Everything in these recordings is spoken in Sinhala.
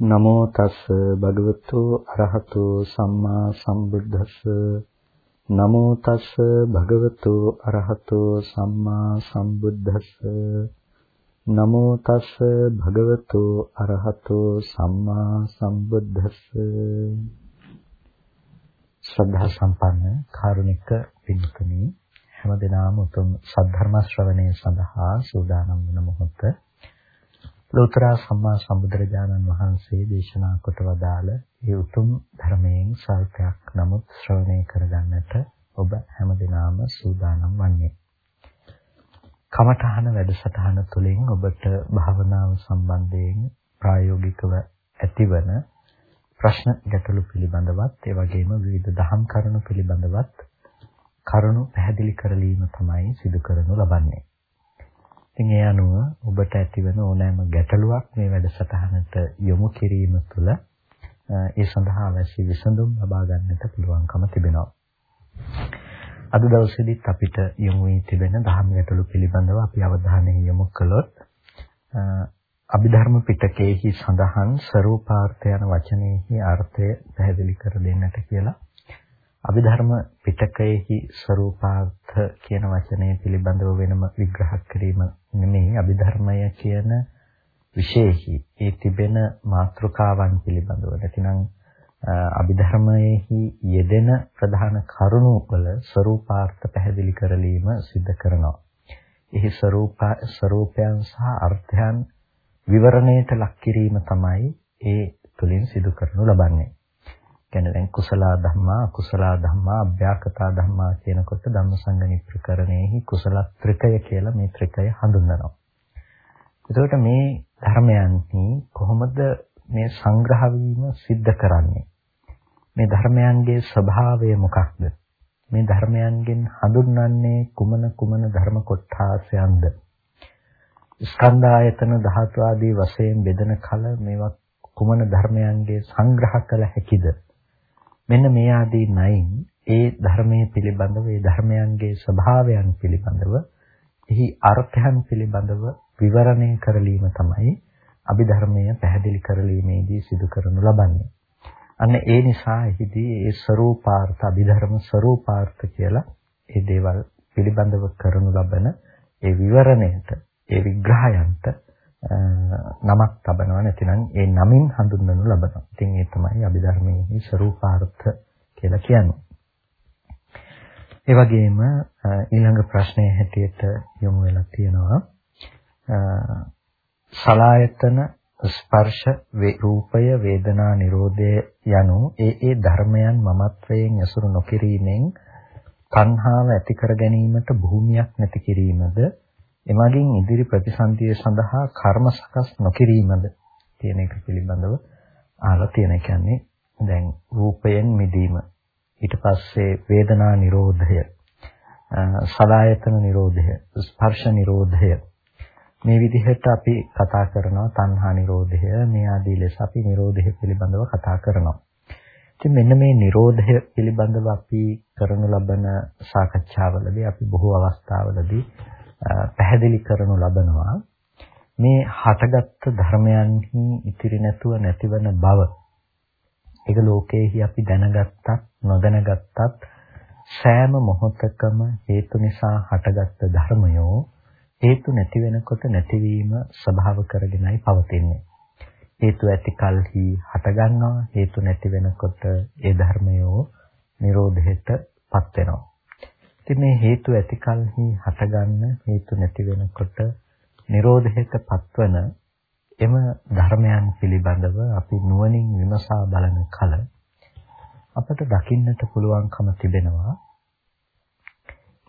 නමෝ තස් භගවතු අරහතු සම්මා සම්බුද්දස්ස. නමෝ තස් භගවතු අරහතු සම්මා සම්බුද්දස්ස. නමෝ තස් භගවතු අරහතු සම්මා සම්බුද්දස්ස. ශ්‍රද්ධා සම්පන්න කාරුණික පින්තුනි හැමදෙනාම උතුම් සද්ධර්ම ශ්‍රවණය සඳහා සූදානම් වන මොහොත ලෝතර සම්මා සම්බුදුරජාණන් වහන්සේ දේශනා කොට වදාළ ඒ උතුම් ධර්මයෙන් සල්පයක් නමුත් ශ්‍රවණය කරගන්නට ඔබ හැමදිනම සූදානම් වන්නේ. කමඨහන වැඩසටහන තුළින් ඔබට භාවනාව සම්බන්ධයෙන් ප්‍රායෝගිකව ඇතිවන ප්‍රශ්න ගැටලු පිළිබඳවත් ඒ වගේම විවිධ දහම් කරුණු පිළිබඳවත් කරුණු පැහැදිලි කරලීම තමයි සිදු කරනු ලබන්නේ. ඉතින් ඒ අනුව ඔබට ඇතිවන ඕනෑම ගැටලුවක් මේ වැඩසටහනට යොමු කිරීම තුළ ඒ සඳහා අවශ්‍ය විසඳුම් ලබා ගන්නට පුළුවන්කම තිබෙනවා. අද දවසේදීත් අපිට යොමු වී තිබෙන දහම් ගැටලු පිළිබඳව අපි අවධානය යොමු කළොත් අභිධර්ම පිටකයේහි සඳහන් ස්වરૂපාර්ථ යන වචනයේහි අර්ථය පැහැදිලි කර දෙන්නට කියලා අභිධර්ම පිටකයෙහි ස්වરૂපාර්ථ කියන වචනය පිළිබඳව වෙනම විග්‍රහ කිරීම නෙමෙයි අභිධර්මය කියන විශේෂී ඒ තිබෙන මාතෘකාවන් පිළිබඳව නැතිනම් අභිධර්මයේහි යෙදෙන ප්‍රධාන කරුණු වල ස්වરૂපාර්ථ පැහැදිලි කරලීම සිදු කරනවා. එහි ස්වરૂපා ස්වરૂපයන් සහ අර්ථයන් විවරණයට ලක් කිරීම තමයි ඒ තුලින් සිදු කරනු ලබන්නේ. කියන්නේ දැන් කුසල ධම්මා අකුසල ධම්මා අභ්‍යාකතා ධම්මා කියනකොට ධම්මසංගණි ප්‍රකරණයෙහි කුසල ත්‍රිකය කියලා මේ ත්‍රිකය හඳුන්වනවා. එතකොට මේ ධර්මයන්හි කොහොමද මේ සංග්‍රහ වීම සිද්ධ කරන්නේ? මේ ධර්මයන්ගේ ස්වභාවය මොකක්ද? මේ ධර්මයන්ගෙන් හඳුන්වන්නේ කුමන කුමන ධර්ම කොටාසයන්ද? ස්කන්ධ ආයතන ධාතු ආදී වශයෙන් බෙදෙන කල මේවා කුමන ධර්මයන්ගේ සංග්‍රහ කළ හැකිද? මෙන්න මේ ආදී නයින් ඒ ධර්මයේ පිළිබඳව ඒ ධර්මයන්ගේ ස්වභාවයන් පිළිබඳව එහි අර්ථයන් පිළිබඳව විවරණය කරලීම තමයි අභිධර්මය පැහැදිලි කරලීමේදී සිදු කරනු ලබන්නේ. අන්න ඒ නිසා එහිදී ඒ ස්වરૂපාර්ථ අභිධර්ම ස්වરૂපාර්ථ කියලා ඒ දේවල් පිළිබඳව කරනු ලබන ඒ විවරණයට ඒ විග්‍රහයන්ට නමක් තබනවා නැතිනම් ඒ නමින් හඳුන්වනු ලබනවා. ඉතින් ඒ තමයි අභිධර්මයේ ස්වરૂපාර්ථ කියලා කියන්නේ. ඒ වගේම ඊළඟ ප්‍රශ්නයේ හැටියට යොමු වෙලා තියෙනවා සලායතන ස්පර්ශ රූපය වේදනා නිරෝධය යනු ඒ ඒ ධර්මයන් මමත්වයෙන් ඇසුරු නොකිරීමෙන් තණ්හාව ඇති කර ගැනීමට භූමියක් නැති කිරීමද එමගින් ඉදිරි ප්‍රතිසන්දිය සඳහා කර්ම සකස් නොකිරීමද කියන එක පිළිබඳව අහලා තියෙන කියන්නේ දැන් රූපයෙන් මිදීම. ඊට පස්සේ වේදනා නිරෝධය සලායතන නිරෝධය ස්පර්ශ නිරෝධය. මේ විදිහට අපි කතා කරනවා තණ්හා නිරෝධය. මේ ආදී ලෙස අපි නිරෝධය පිළිබඳව කතා කරනවා. ඉතින් මෙන්න මේ නිරෝධය පිළිබඳව අපි කරනු ලබන සාකච්ඡාවලදී අපි බොහෝ අවස්ථාවලදී පැහැදිලි කරනු ලබනවා. මේ හටගත්තු ධර්මයන්හි ඉතිරි නැතුව නැතිවන බව. ඒක ලෝකයේහි අපි දැනගත්තත් නොදැනගත්තත් සෑම මොහොතකම හේතු නිසා හටගත්තු ධර්මයෝ හේතු නැති වෙනකොට නැතිවීම ස්වභාව කරගෙනයි පවතින්නේ. හේතු ඇති කලෙහි හටගන්නවා හේතු නැති වෙනකොට ඒ ධර්මයෝ නිරෝධයටපත් වෙනවා. ඉතින් මේ හේතු ඇති කලෙහි හටගන්න හේතු නැති වෙනකොට Nirodheට පත්වන එම ධර්මයන් පිළිබඳව අපි නුවණින් විමසා බලන කල අපට දකින්නට පුළුවන්කම තිබෙනවා.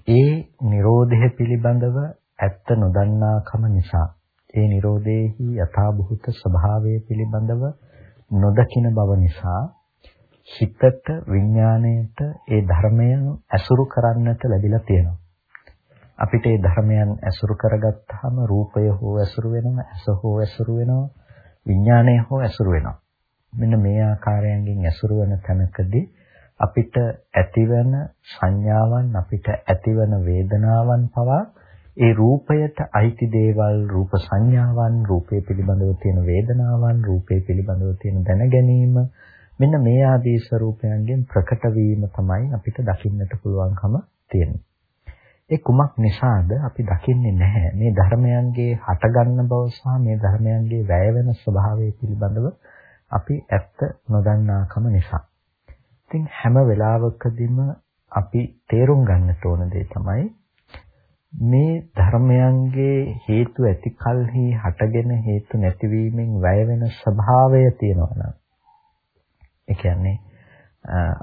ඒ Nirodhe පිළිබඳව ඇත්ත නොදන්නාකම නිසා ඒ Nirodheහි යථාභූත ස්වභාවය පිළිබඳව නොදකින බව නිසා හිතට විඥාණයට ඒ ධර්මයන් ඇසුරු කරන්නට ලැබිලා තියෙනවා. අපිට ඒ ධර්මයන් ඇසුරු කරගත්තාම රූපය හෝ ඇසුරු වෙනවා, ඇස හෝ ඇසුරු වෙනවා, විඥාණය හෝ ඇසුරු වෙනවා. මෙන්න මේ ආකාරයෙන් ඇසුරු වෙන තැනකදී අපිට ඇතිවන සංඥාවන් අපිට ඇතිවන වේදනාවන් පවා ඒ රූපයට අයිති දේවල් රූප සංඥාවන් රූපය පිළිබඳව තියෙන වේදනාවන් රූපය පිළිබඳව තියෙන දැනගැනීම මෙන්න මේ ආදී ස්වરૂපයන්ගෙන් ප්‍රකට වීම තමයි අපිට දකින්නට පුළුවන්කම තියෙන්නේ. ඒ කුමක් නිසාද අපි දකින්නේ නැහැ මේ ධර්මයන්ගේ හටගන්න බව සහ මේ ධර්මයන්ගේ වැය වෙන ස්වභාවය පිළිබඳව අපි ඇත්ත නොදන්නාකම නිසා. ඉතින් හැම වෙලාවකදීම අපි තේරුම් ගන්නට ඕන දේ තමයි මේ ධර්මයන්ගේ හේතු ඇති කලෙහි හටගෙන හේතු නැතිවීමෙන් වැය වෙන ස්වභාවය තියෙනවා නම් ඒ කියන්නේ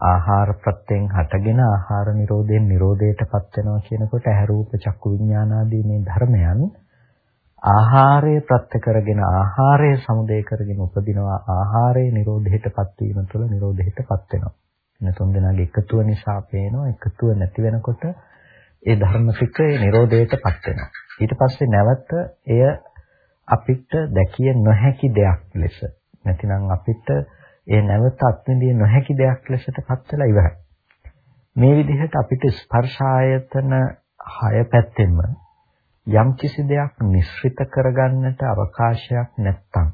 ආහාර ප්‍රත්‍යයෙන් හටගෙන ආහාර නිරෝධයෙන් නිරෝධයටපත් වෙනවා කියනකොට ඇහැ රූප චක්කු විඥාන ආදී මේ ධර්මයන් ආහාරය ප්‍රත්‍ය කරගෙන ආහාරය සමුදය කරගෙන උපදිනවා ආහාරයේ නිරෝධයටපත් වීම තුළ නිරෝධයටපත් වෙනවා. එන තුන් දෙනාගේ එකතුව නිසා පේනවා එකතුව නැති වෙනකොට ඒ ධර්ම ටිකේ Nirodheටපත් වෙනවා. ඊට පස්සේ නැවත එය අපිට දැකිය නොහැකි දෙයක් ලෙස නැතිනම් අපිට ඒ නැවත අත්විඳිය නොහැකි දෙයක් ලෙසටපත් වෙලා ඉවරයි. මේ විදිහට අපිට ස්පර්ශ ආයතන හය පැත්තෙම යම් කිසි දෙයක් නිස්සෘත කරගන්නට අවකාශයක් නැත්තම්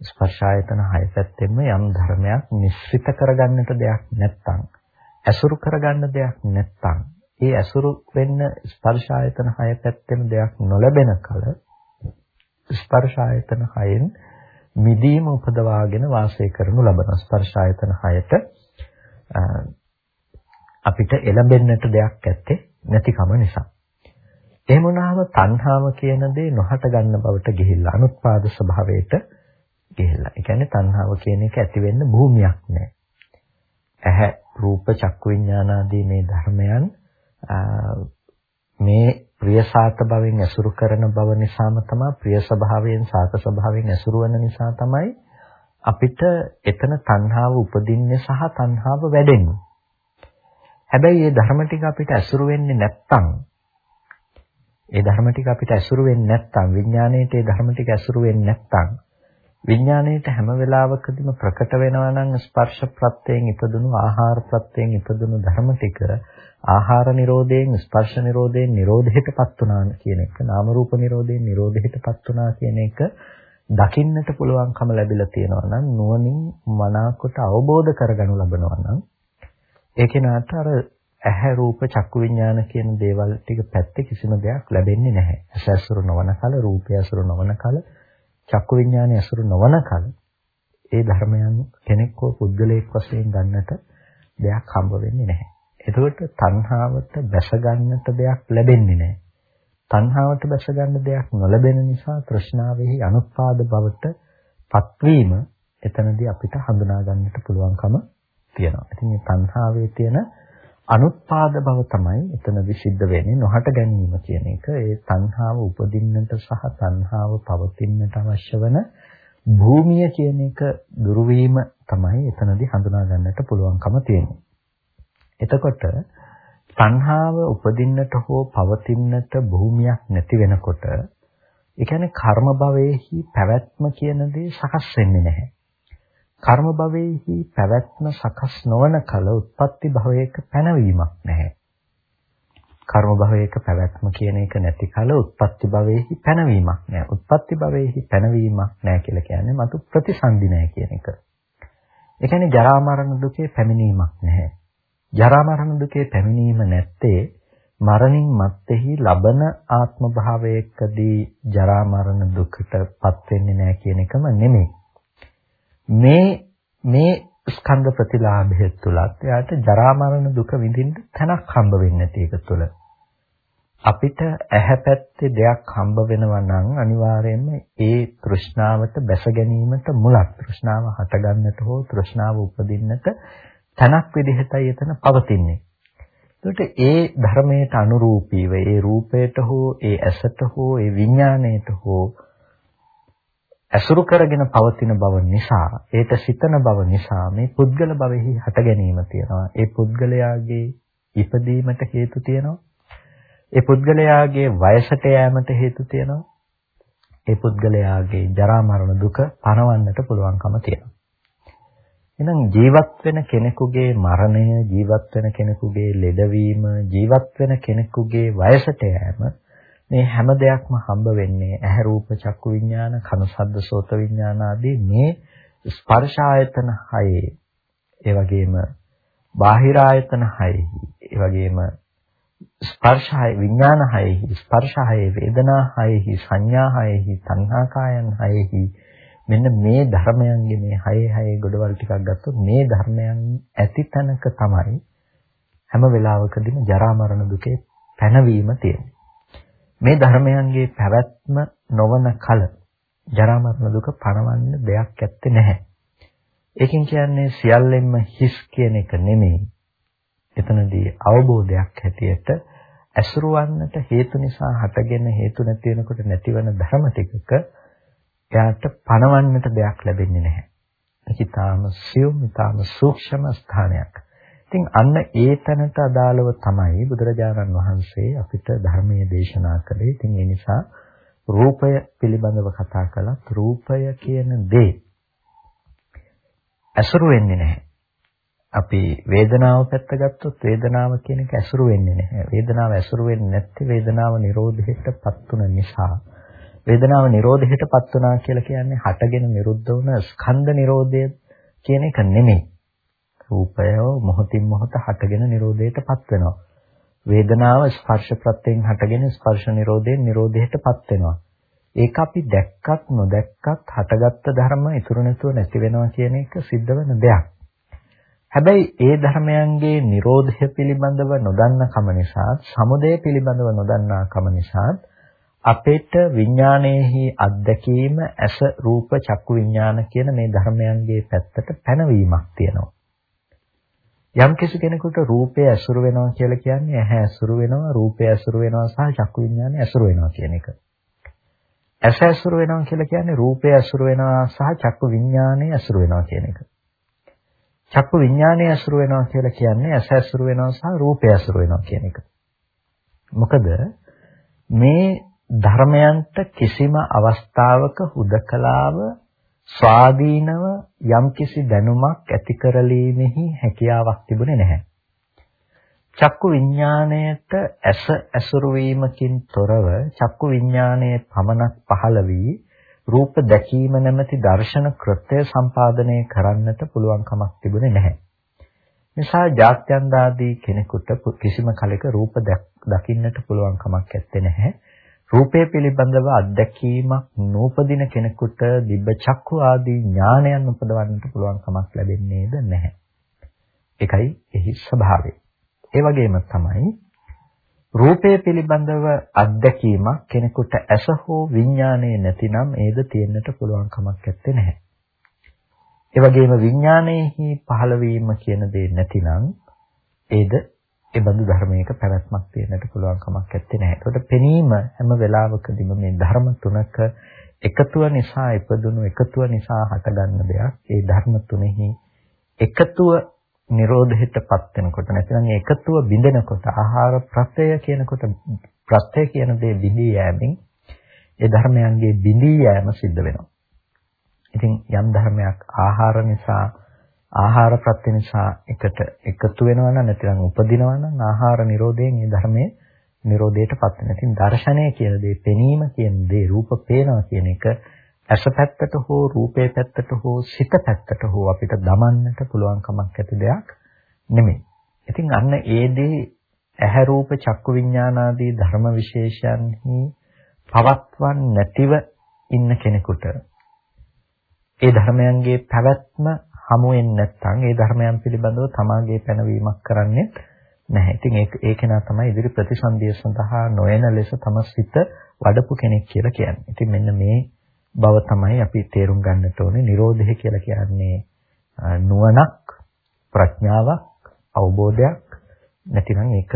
ස්පර්ශ ආයතන හය පැත්තෙම යම් ධර්මයක් නිස්සෘත කරගන්නට දෙයක් නැත්තම් ඇසුරු කරගන්න දෙයක් නැත්තම් ඒ ඇසුරු වෙන්න ස්පර්ශ ආයතන හය පැත්තෙම දෙයක් නොලැබෙන කල ස්පර්ශ ආයතන හයෙන් මිදීම උපදවාගෙන වාසය කරනු ලබන ස්පර්ශ ආයතන හයට අපිට එළඹෙන්නට දෙයක් ඇත්තේ නැතිකම නිසා. එහෙම වුණාම තණ්හාව කියන දේ නොහට ගන්න බවට ගිහිල්ලා අනුත්පාද ස්වභාවයට ගිහිල්ලා. ඒ කියන්නේ තණ්හාව කියන එක ඇති වෙන්න භූමියක් නැහැ. ඇහැ රූප චක්කු විඥාන ආදී මේ ධර්මයන් මේ ප්‍රිය සාත භවෙන් ඇසුරු කරන බව නිසාම තමයි ප්‍රිය ස්වභාවයෙන් සාත ස්වභාවයෙන් ඇසුරු වෙන නිසා තමයි අපිට එතන තණ්හාව උපදින්නේ සහ තණ්හාව වැඩෙන්නේ. හැබැයි මේ ධර්ම ටික අපිට ඇසුරු වෙන්නේ නැත්තම් ඒ ධර්ම ටික අපිට ඇසුරු වෙන්නේ නැත්තම් විඥාණයට ඒ ධර්ම ටික ඇසුරු වෙන්නේ නැත්තම් විඥාණයට හැම වෙලාවකදීම ප්‍රකට වෙනවා නම් ස්පර්ශ ප්‍රත්‍යයෙන් ඉපදුණු ආහාර ප්‍රත්‍යයෙන් ඉපදුණු ධර්ම ටික ආහාර නිරෝධයෙන් ස්පර්ශ නිරෝධයෙන් නිරෝධයටපත් වුණා කියන එක නාම රූප නිරෝධයෙන් නිරෝධයටපත් වුණා කියන එක දකින්නට පුළුවන්කම ලැබිලා තියෙනවා නම් නුවණින් මනාකොට අවබෝධ කරගනු ලබනවා නම් ඒකේ නාට අර ඇහැ රූප චක්කු විඥාන කියන දේවල් ටික පැත්තේ කිසිම දෙයක් ලැබෙන්නේ නැහැ. ඇස ඇසුරු නොවන කල රූපය ඇසුරු නොවන කල චක්කු විඥානය ඇසුරු නොවන කල ඒ ධර්මයන් කෙනෙක්ව පුද්ගලයෙක් වශයෙන් ගන්නට දෙයක් හම්බ වෙන්නේ නැහැ. එතකොට තණ්හාවට බැස ගන්නට දෙයක් ලැබෙන්නේ නැහැ. තණ්හාවට බැස ගන්න දෙයක් නොලැබෙන නිසා තෘෂ්ණාවෙහි අනුත්පාද බවට පත්වීම එතනදී අපිට හඳුනා ගන්නට පුළුවන්කම තියෙනවා. ඉතින් මේ තණ්හාවේ තියෙන අනුත්පාද බව තමයි එතනදී සිද්ධ වෙන්නේ නොහට ගැනීම කියන එක. ඒ තණ්හාව උපදින්නට සහ තණ්හාව පවතින්නට අවශ්‍ය වන භූමිය කියන එක දුරු තමයි එතනදී හඳුනා ගන්නට පුළුවන්කම තියෙන්නේ. එතකොට තණ්හාව උපදින්නට හෝ පවතින්නට භූමියක් නැති වෙනකොට ඒ කියන්නේ කර්ම භවයේහි පැවැත්ම කියන දේ සකස් වෙන්නේ නැහැ. කර්ම භවයේහි පැවැත්ම සකස් නොවන කල උත්පත්ති භවයක පැනවීමක් නැහැ. කර්ම භවයක පැවැත්ම කියන එක නැති කල උත්පත්ති භවයේහි පැනවීමක් නැහැ. උත්පත්ති භවයේහි පැනවීමක් නැහැ කියලා කියන්නේ මතු ප්‍රතිසන්දි නැහැ කියන එක. ඒ කියන්නේ ජරා මරණ දුකේ පැමිණීමක් නැහැ. ජරා මරණ දුකේ පැමිණීම නැත්තේ මරණින් මත්තේහි ලබන ආත්ම භාවයකදී ජරා මරණ දුකටපත් වෙන්නේ නැහැ කියන එකම නෙමෙයි. මේ මේ ස්කන්ධ ප්‍රතිලාභය තුලත් එයාට ජරා මරණ දුක විඳින්න තැනක් හම්බ වෙන්නේ නැති එක තුල. අපිට ඇහැ පැත්තේ දෙයක් හම්බ වෙනවා නම් අනිවාර්යයෙන්ම ඒ තෘෂ්ණාවට බැස ගැනීමට මුලක් තෘෂ්ණාව හට ගන්නට හෝ තෘෂ්ණාව උපදින්නට තනක් විදිහටයි එතන පවතින්නේ. එතකොට ඒ ධර්මයට අනුරූපීව ඒ රූපයට හෝ ඒ ඇසට හෝ ඒ විඥාණයට හෝ ඇසුරු කරගෙන පවතින බව නිසා ඒට සිතන බව නිසා මේ පුද්ගල භවෙහි හට ගැනීම තියෙනවා. ඒ පුද්ගලයාගේ ඉපදීමට හේතු තියෙනවා. ඒ පුද්ගලයාගේ වයසට යෑමට හේතු තියෙනවා. ඒ පුද්ගලයාගේ ජරා මරණ දුක පණවන්නට පුළුවන්කම තියෙනවා. එහෙනම් ජීවත් වෙන කෙනෙකුගේ මරණය, ජීවත් වෙන කෙනෙකුගේ ලෙඩවීම, ජීවත් වෙන කෙනෙකුගේ වයසට යෑම මේ හැම දෙයක්ම හම්බ වෙන්නේ ඇහැ රූප චක්කු විඥාන, කන ශබ්ද සෝත විඥාන ආදී මේ ස්පර්ශ ආයතන හයේ ඒ වගේම බාහිර ආයතන හයේ ඒ වගේම ස්පර්ශය විඥාන හයෙහි ස්පර්ශ හයේ වේදනා හයෙහි සංඥා හයෙහි සංහා කායන් හයෙහි මෙන්න මේ ධර්මයන්ගේ මේ හයේ හයේ ගොඩවල් ටිකක් ගත්තොත් මේ ධර්මයන් ඇති තැනක තමයි හැම වෙලාවකදීම ජරා මරණ දුකේ පැනවීම තියෙන්නේ. මේ ධර්මයන්ගේ පැවැත්ම නොවන කල ජරා මරණ දුක පණවන්න දෙයක් ඇත්තේ නැහැ. ඒකෙන් කියන්නේ සියල්ලෙන්ම හිස් කියන එක නෙමෙයි. එතනදී අවබෝධයක් හැටියට ඇසුරවන්නට හේතු නිසා හටගෙන හේතු නැති වෙනකොට නැතිවන ධර්ම ටිකක එයාට පණවන්නට දෙයක් ලැබෙන්නේ නැහැ. ඒක ඊටාම සියුම් ඊටාම සූක්ෂම ස්ථානයක්. ඉතින් අන්න ඒ තැනට අදාළව තමයි බුදුරජාණන් වහන්සේ අපිට ධර්මයේ දේශනා කළේ. ඉතින් ඒ නිසා රූපය පිළිබඳව කතා කළත් රූපය කියන දේ ඇසුරු වෙන්නේ නැහැ. අපි වේදනාව පැත්ත ගත්තොත් වේදනාව කියන එක ඇසුරු වෙන්නේ නැහැ. වේදනාව ඇසුරු වෙන්නේ නැත්te වේදනාව නිරෝධයටපත් තුන නිසා. වේදනාව නිරෝධයටපත් වුණා කියලා කියන්නේ හටගෙන නිරුද්ධ වුණ ස්කන්ධ නිරෝධය කියන එක නෙමෙයි. රූපය මොහොතින් මොහොත හටගෙන නිරෝධයටපත් වෙනවා. වේදනාව ස්පර්ශ ප්‍රත්‍යයෙන් හටගෙන ස්පර්ශ නිරෝධයෙන් නිරෝධයටපත් වෙනවා. ඒක අපි දැක්කත් නොදැක්කත් හටගත්ත ධර්ම ඉතුරු නැතුව නැති වෙනවා කියන එක සිද්ධ වෙන දෙයක්. හැබැයි ඒ ධර්මයන්ගේ Nirodha පිළිබඳව නොදන්න කම නිසා, සමුදය පිළිබඳව නොදන්නා කම නිසා අපේට විඥානයේහි අත්දැකීම ඇස රූප චක්කු විඥාන කියන මේ ධර්මයන්ගේ පැත්තට පැනවීමක් තියෙනවා. යම් කෙනෙකුට රූපය ඇසුරු වෙනවා කියලා කියන්නේ ඇහැ ඇසුරු වෙනවා රූපය ඇසුරු වෙනවා සහ චක්කු විඥානය ඇසුරු වෙනවා කියන එක. ඇස ඇසුරු වෙනවා කියලා කියන්නේ රූපය ඇසුරු වෙනවා සහ චක්කු විඥානය ඇසුරු වෙනවා කියන එක. චක්කු විඥානය ඇසුරු වෙනවා කියලා කියන්නේ ඇස ඇසුරු වෙනවා සහ රූපය ඇසුරු වෙනවා කියන එක. මොකද මේ ධර්මයන්ට කිසිම අවස්ථාවක හුදකලාව ස්වාධීනව යම්කිසි දැනුමක් ඇති කරලීමෙහි හැකියාවක් තිබුණේ නැහැ. චක්කු විඥාණයට ඇස ඇසුරු වීමකින් තොරව චක්කු විඥාණයේ පමණක් පහළ වී රූප දැකීම නැමැති දර්ශන කෘත්‍ය සම්පාදනය කරන්නට පුළුවන් කමක් තිබුණේ නැහැ. නිසා ජාත්‍යන්දාදී කෙනෙකුට කිසිම කලෙක රූප දකින්නට පුළුවන් කමක් නැත්තේ නැහැ. රූපය පිළිබඳව අත්දැකීමක් නූපදින කෙනෙකුට දිබ්බ චක්කු ආදී ඥානයන් උපදවන්නට පුළුවන් කමක් ලැබෙන්නේද නැහැ. ඒකයි එහි ස්වභාවය. ඒ වගේම තමයි රූපය පිළිබඳව අත්දැකීමක් කෙනෙකුට ඇස හෝ විඥානයේ නැතිනම් ඒද තියෙන්නට පුළුවන් කමක් නැත්තේ නැහැ. ඒ වගේම විඥානයේහි පහළවීම කියන දේ නැතිනම් ඒද ඒ බඳු ධර්මයක පැවැත්මක් තියෙන්නට පුළුවන් කමක් නැත්තේ නැහැ. ඒකට පෙනීම හැම වෙලාවකදීම මේ ධර්ම තුනක එකතුව නිසා ඉපදුණු එකතුව නිසා හටගන්න දෙයක්. ඒ ධර්ම තුනෙහි එකතුව නිරෝධයටපත් වෙනකොට නැත්නම් එකතුව බිඳෙනකොට ආහාර ප්‍රත්‍යය කියනකොට ප්‍රත්‍යය කියන දේ බිඳී යෑමෙන් ඒ ධර්මයන්ගේ බිඳී යෑම සිද්ධ වෙනවා. ඉතින් යම් ධර්මයක් ආහාර නිසා ආහාර ප්‍රත්‍ය නිසා එකට එකතු වෙනවා නම් නැත්නම් උපදිනවා නම් ආහාර නිරෝධයෙන් මේ ධර්මයේ නිරෝධයටපත් වෙනවා. ඉතින් දර්ශනය කියන දේ, පෙනීම කියන දේ, රූප පේනවා කියන එක ඇස පැත්තට හෝ රූපේ පැත්තට හෝ සිත පැත්තට හෝ අපිට දමන්නට පුළුවන් කමක් ඇති දෙයක් නෙමෙයි. ඉතින් අන්න ඒ දේ ඇහැ රූප චක්කු විඥාන ආදී ධර්ම විශේෂයන්හි පවත්වන් නැතිව ඉන්න කෙනෙකුට ඒ ධර්මයන්ගේ පැවැත්ම හමු වෙන්නේ නැත්නම් ඒ ධර්මයන් පිළිබඳව තමාගේ පැනවීමක් කරන්නේ නැහැ. ඉතින් ඒක ඒකේනා තමයි ඉදිරි ප්‍රතිසන්දිය සඳහා නොයන ලෙස තම සිත වඩපු කෙනෙක් කියලා කියන්නේ. ඉතින් මෙන්න මේ බව තමයි අපි තේරුම් ගන්නට ඕනේ. Nirodhe කියලා කියන්නේ නුවණක්, ප්‍රඥාවක්, අවබෝධයක් නැතිනම් ඒක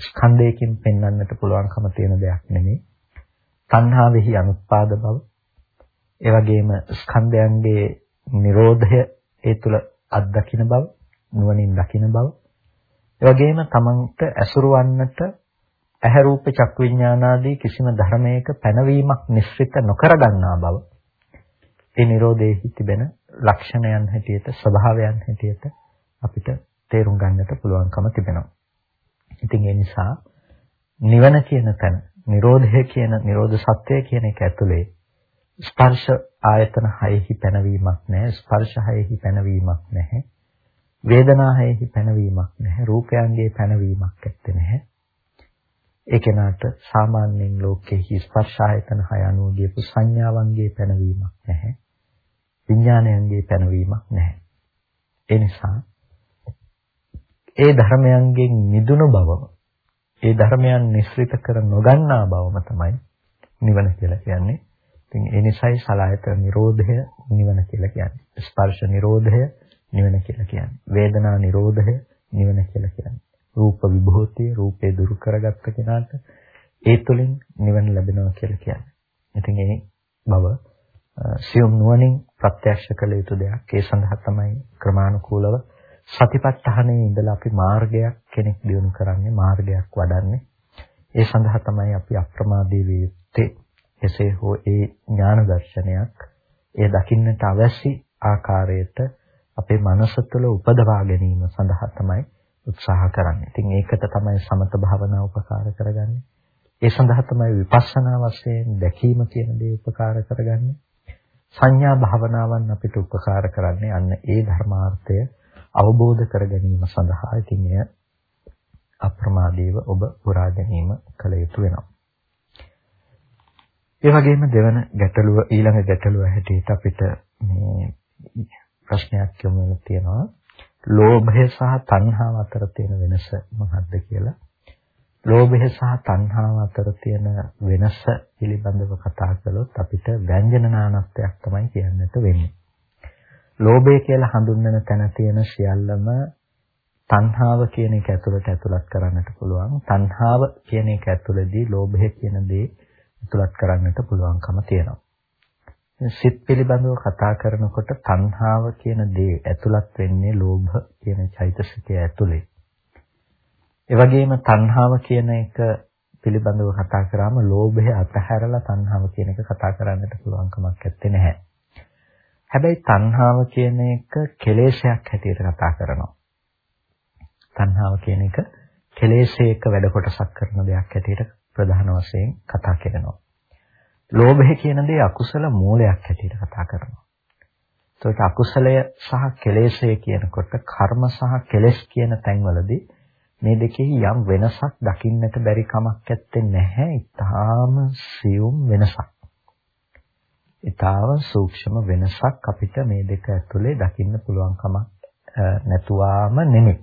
ස්කන්ධයකින් පෙන්වන්නට පුළුවන්කම තියෙන දෙයක් නෙමෙයි. තණ්හාවෙහි අනුත්පාද බව. ඒ වගේම ස්කන්ධයන්ගේ Nirodhaය ඒ තුල අත්දකින්න බව, නුවණින් දකින්න බව. ඒ වගේම තමන්ට ඇසුරු වන්නට ඇහැ රූප චක්කු විඥානාදී කිසිම ධර්මයක පැනවීමක් නිශ්චිත නොකර ගන්නා බව. ඒ Nirodheහි තිබෙන ලක්ෂණයන් හැටියට ස්වභාවයන් හැටියට අපිට තේරුම් ගන්නට පුළුවන්කම තිබෙනවා. ඉතින් ඒ නිසා නිවන කියන තැන, Nirodhe කියන Nirodha සත්‍යය කියන එක ඇතුලේ ස්පර්ශ ආයතන හයෙහි පැනවීමක් නැහැ, ස්පර්ශ හයෙහි පැනවීමක් නැහැ. වේදනා හයෙහි පැනවීමක් නැහැ, රූපයන්ගේ පැනවීමක් ඇත්තේ නැහැ. ඒ කෙනාට සාමාන්‍යයෙන් ලෝකෙහි ස්පර්ශ ආයතන හය අනුව ගියපු සංඥාවන්ගේ පැනවීමක් නැහැ. විඥානයන්ගේ පැනවීමක් නැහැ. ඒ නිසා ඒ ධර්මයන්ගෙන් මිදුණු බවම ඒ ධර්මයන් නිස්සෘත කර නොගන්නා බවම තමයි නිවන කියලා කියන්නේ. ඉතින් ඒ නිසයි සලායත නිරෝධය නිවන කියලා කියන්නේ. ස්පර්ශ නිරෝධය නිවන කියලා කියන්නේ. වේදනා නිරෝධය නිවන කියලා කියන්නේ. රූප විභූතිය රූපේ දුරු කරගත්ත කෙනාට ඒ තුළින් නිවන ලැබෙනවා කියලා කියන්නේ. ඉතින් ඒ බව සියුම් නුවණින් ප්‍රත්‍යක්ෂ කළ යුතු දෙයක්. ඒ සඳහා තමයි ක්‍රමානුකූලව සතිපට්ඨානයේ ඉඳලා අපි මාර්ගයක් කෙනෙක් දියුණු කරන්නේ මාර්ගයක් වඩන්නේ. ඒ සඳහා තමයි අපි අප්‍රමාදී විය යුත්තේ. එසේ හෝ ඒ ඥාන දර්ශනයක් ඒ දකින්නට අවශ්‍ය ආකාරයට අපේ මනස තුළ උපදවා ගැනීම සඳහා තමයි උත්සාහ කරන්නේ. ඉතින් ඒකට තමයි සමත භාවනාව උපකාර කරගන්නේ. ඒ සඳහා තමයි විපස්සනා වශයෙන් දැකීම කියන දේ උපකාර කරගන්නේ. සංඥා භාවනාවන් අපිට උපකාර කරන්නේ අන්න ඒ ධර්මාර්ථය අවබෝධ කර ගැනීම සඳහා ඉතින් එය අප්‍රමාදීව ඔබ පුරා ගැනීම කළ යුතු වෙනවා. ඒ වගේම දෙවන ගැටලුව ඊළඟ ගැටලුව හැටියට අපිට මේ ප්‍රශ්නයක් යොමු වෙලා තියෙනවා. ලෝභය සහ තණ්හාව අතර තියෙන වෙනස මොකක්ද කියලා. ලෝභය සහ තණ්හාව අතර තියෙන වෙනස පිළිබඳව කතා කළොත් අපිට ව්‍යංජන නානත්වයක් තමයි කියන්නට වෙන්නේ. ලෝභය කියලා හඳුන්වන තැන තියෙන සියල්ලම තණ්හාව කියන එක ඇතුළට ඇතුළත් කරන්නට පුළුවන්. තණ්හාව කියන එක ඇතුළේදී ලෝභය කියන දේ ඇතුළත් කරන්නට පුළුවන්කම තියෙනවා. සිත් පිළිබඳව කතා කරනකොට තණ්හාව කියන දේ ඇතුළත් වෙන්නේ ලෝභ කියන චෛතසිකය ඇතුලේ. ඒ වගේම තණ්හාව කියන එක පිළිබඳව කතා කරාම ලෝභය අතහැරලා තණ්හාව කියන එක කතා කරන්නට පුළුවන් කමක් නැත්තේ නැහැ. හැබැයි තණ්හාව කියන එක කෙලෙසයක් හැටියට කතා කරනවා. තණ්හාව කියන එක කෙලෙසයක වැඩ කොටසක් කරන දෙයක් හැටියට ප්‍රධාන වශයෙන් කතා කරනවා. ලෝභය කියන දේ අකුසල මූලයක් හැටියට කතා කරනවා. ඒකට අකුසලය සහ කෙලෙසය කියනකොට කර්ම සහ කෙලෙස් කියන තැන්වලදී මේ දෙකෙහි යම් වෙනසක් දකින්නට බැරි කමක් නැත්තේ නැහැ. ඊටාම සියුම් වෙනසක්. ඊටාව සූක්ෂම වෙනසක් අපිට මේ දෙක ඇතුලේ දකින්න පුළුවන්කම නැතුවාම නෙමෙයි.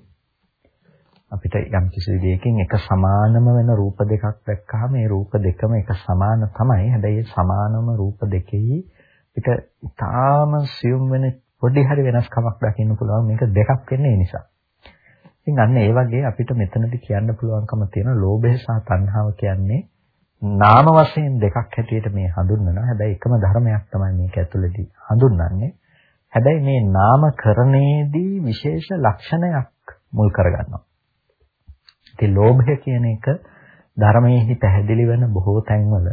අපිට යම් කිසි විදියකින් එක සමානම වෙන රූප දෙකක් දැක්කහම මේ රූප දෙකම එක සමාන තමයි. හැබැයි සමානම රූප දෙකෙහි පිට ඊටාම සියුම් වෙන පොඩි හරි වෙනස්කමක් දකින්න පුළුවන් මේක දෙකක් වෙන්නේ නිසා. ඉතින් අන්න ඒ වගේ අපිට මෙතනදි කියන්න පුළුවන්කම තියෙන ලෝභය සහ තණ්හාව කියන්නේ නාම වශයෙන් දෙකක් හැටියට මේ හඳුන්වනවා. හැබැයි එකම ධර්මයක් තමයි මේක ඇතුළේදී හඳුන්වන්නේ. හැබැයි මේ නාමකරණයේදී විශේෂ ලක්ෂණයක් මුල් කරගන්නවා. ඉතින් ලෝභය කියන එක ධර්මයේහි පැහැදිලි වෙන බොහෝ තැන්වල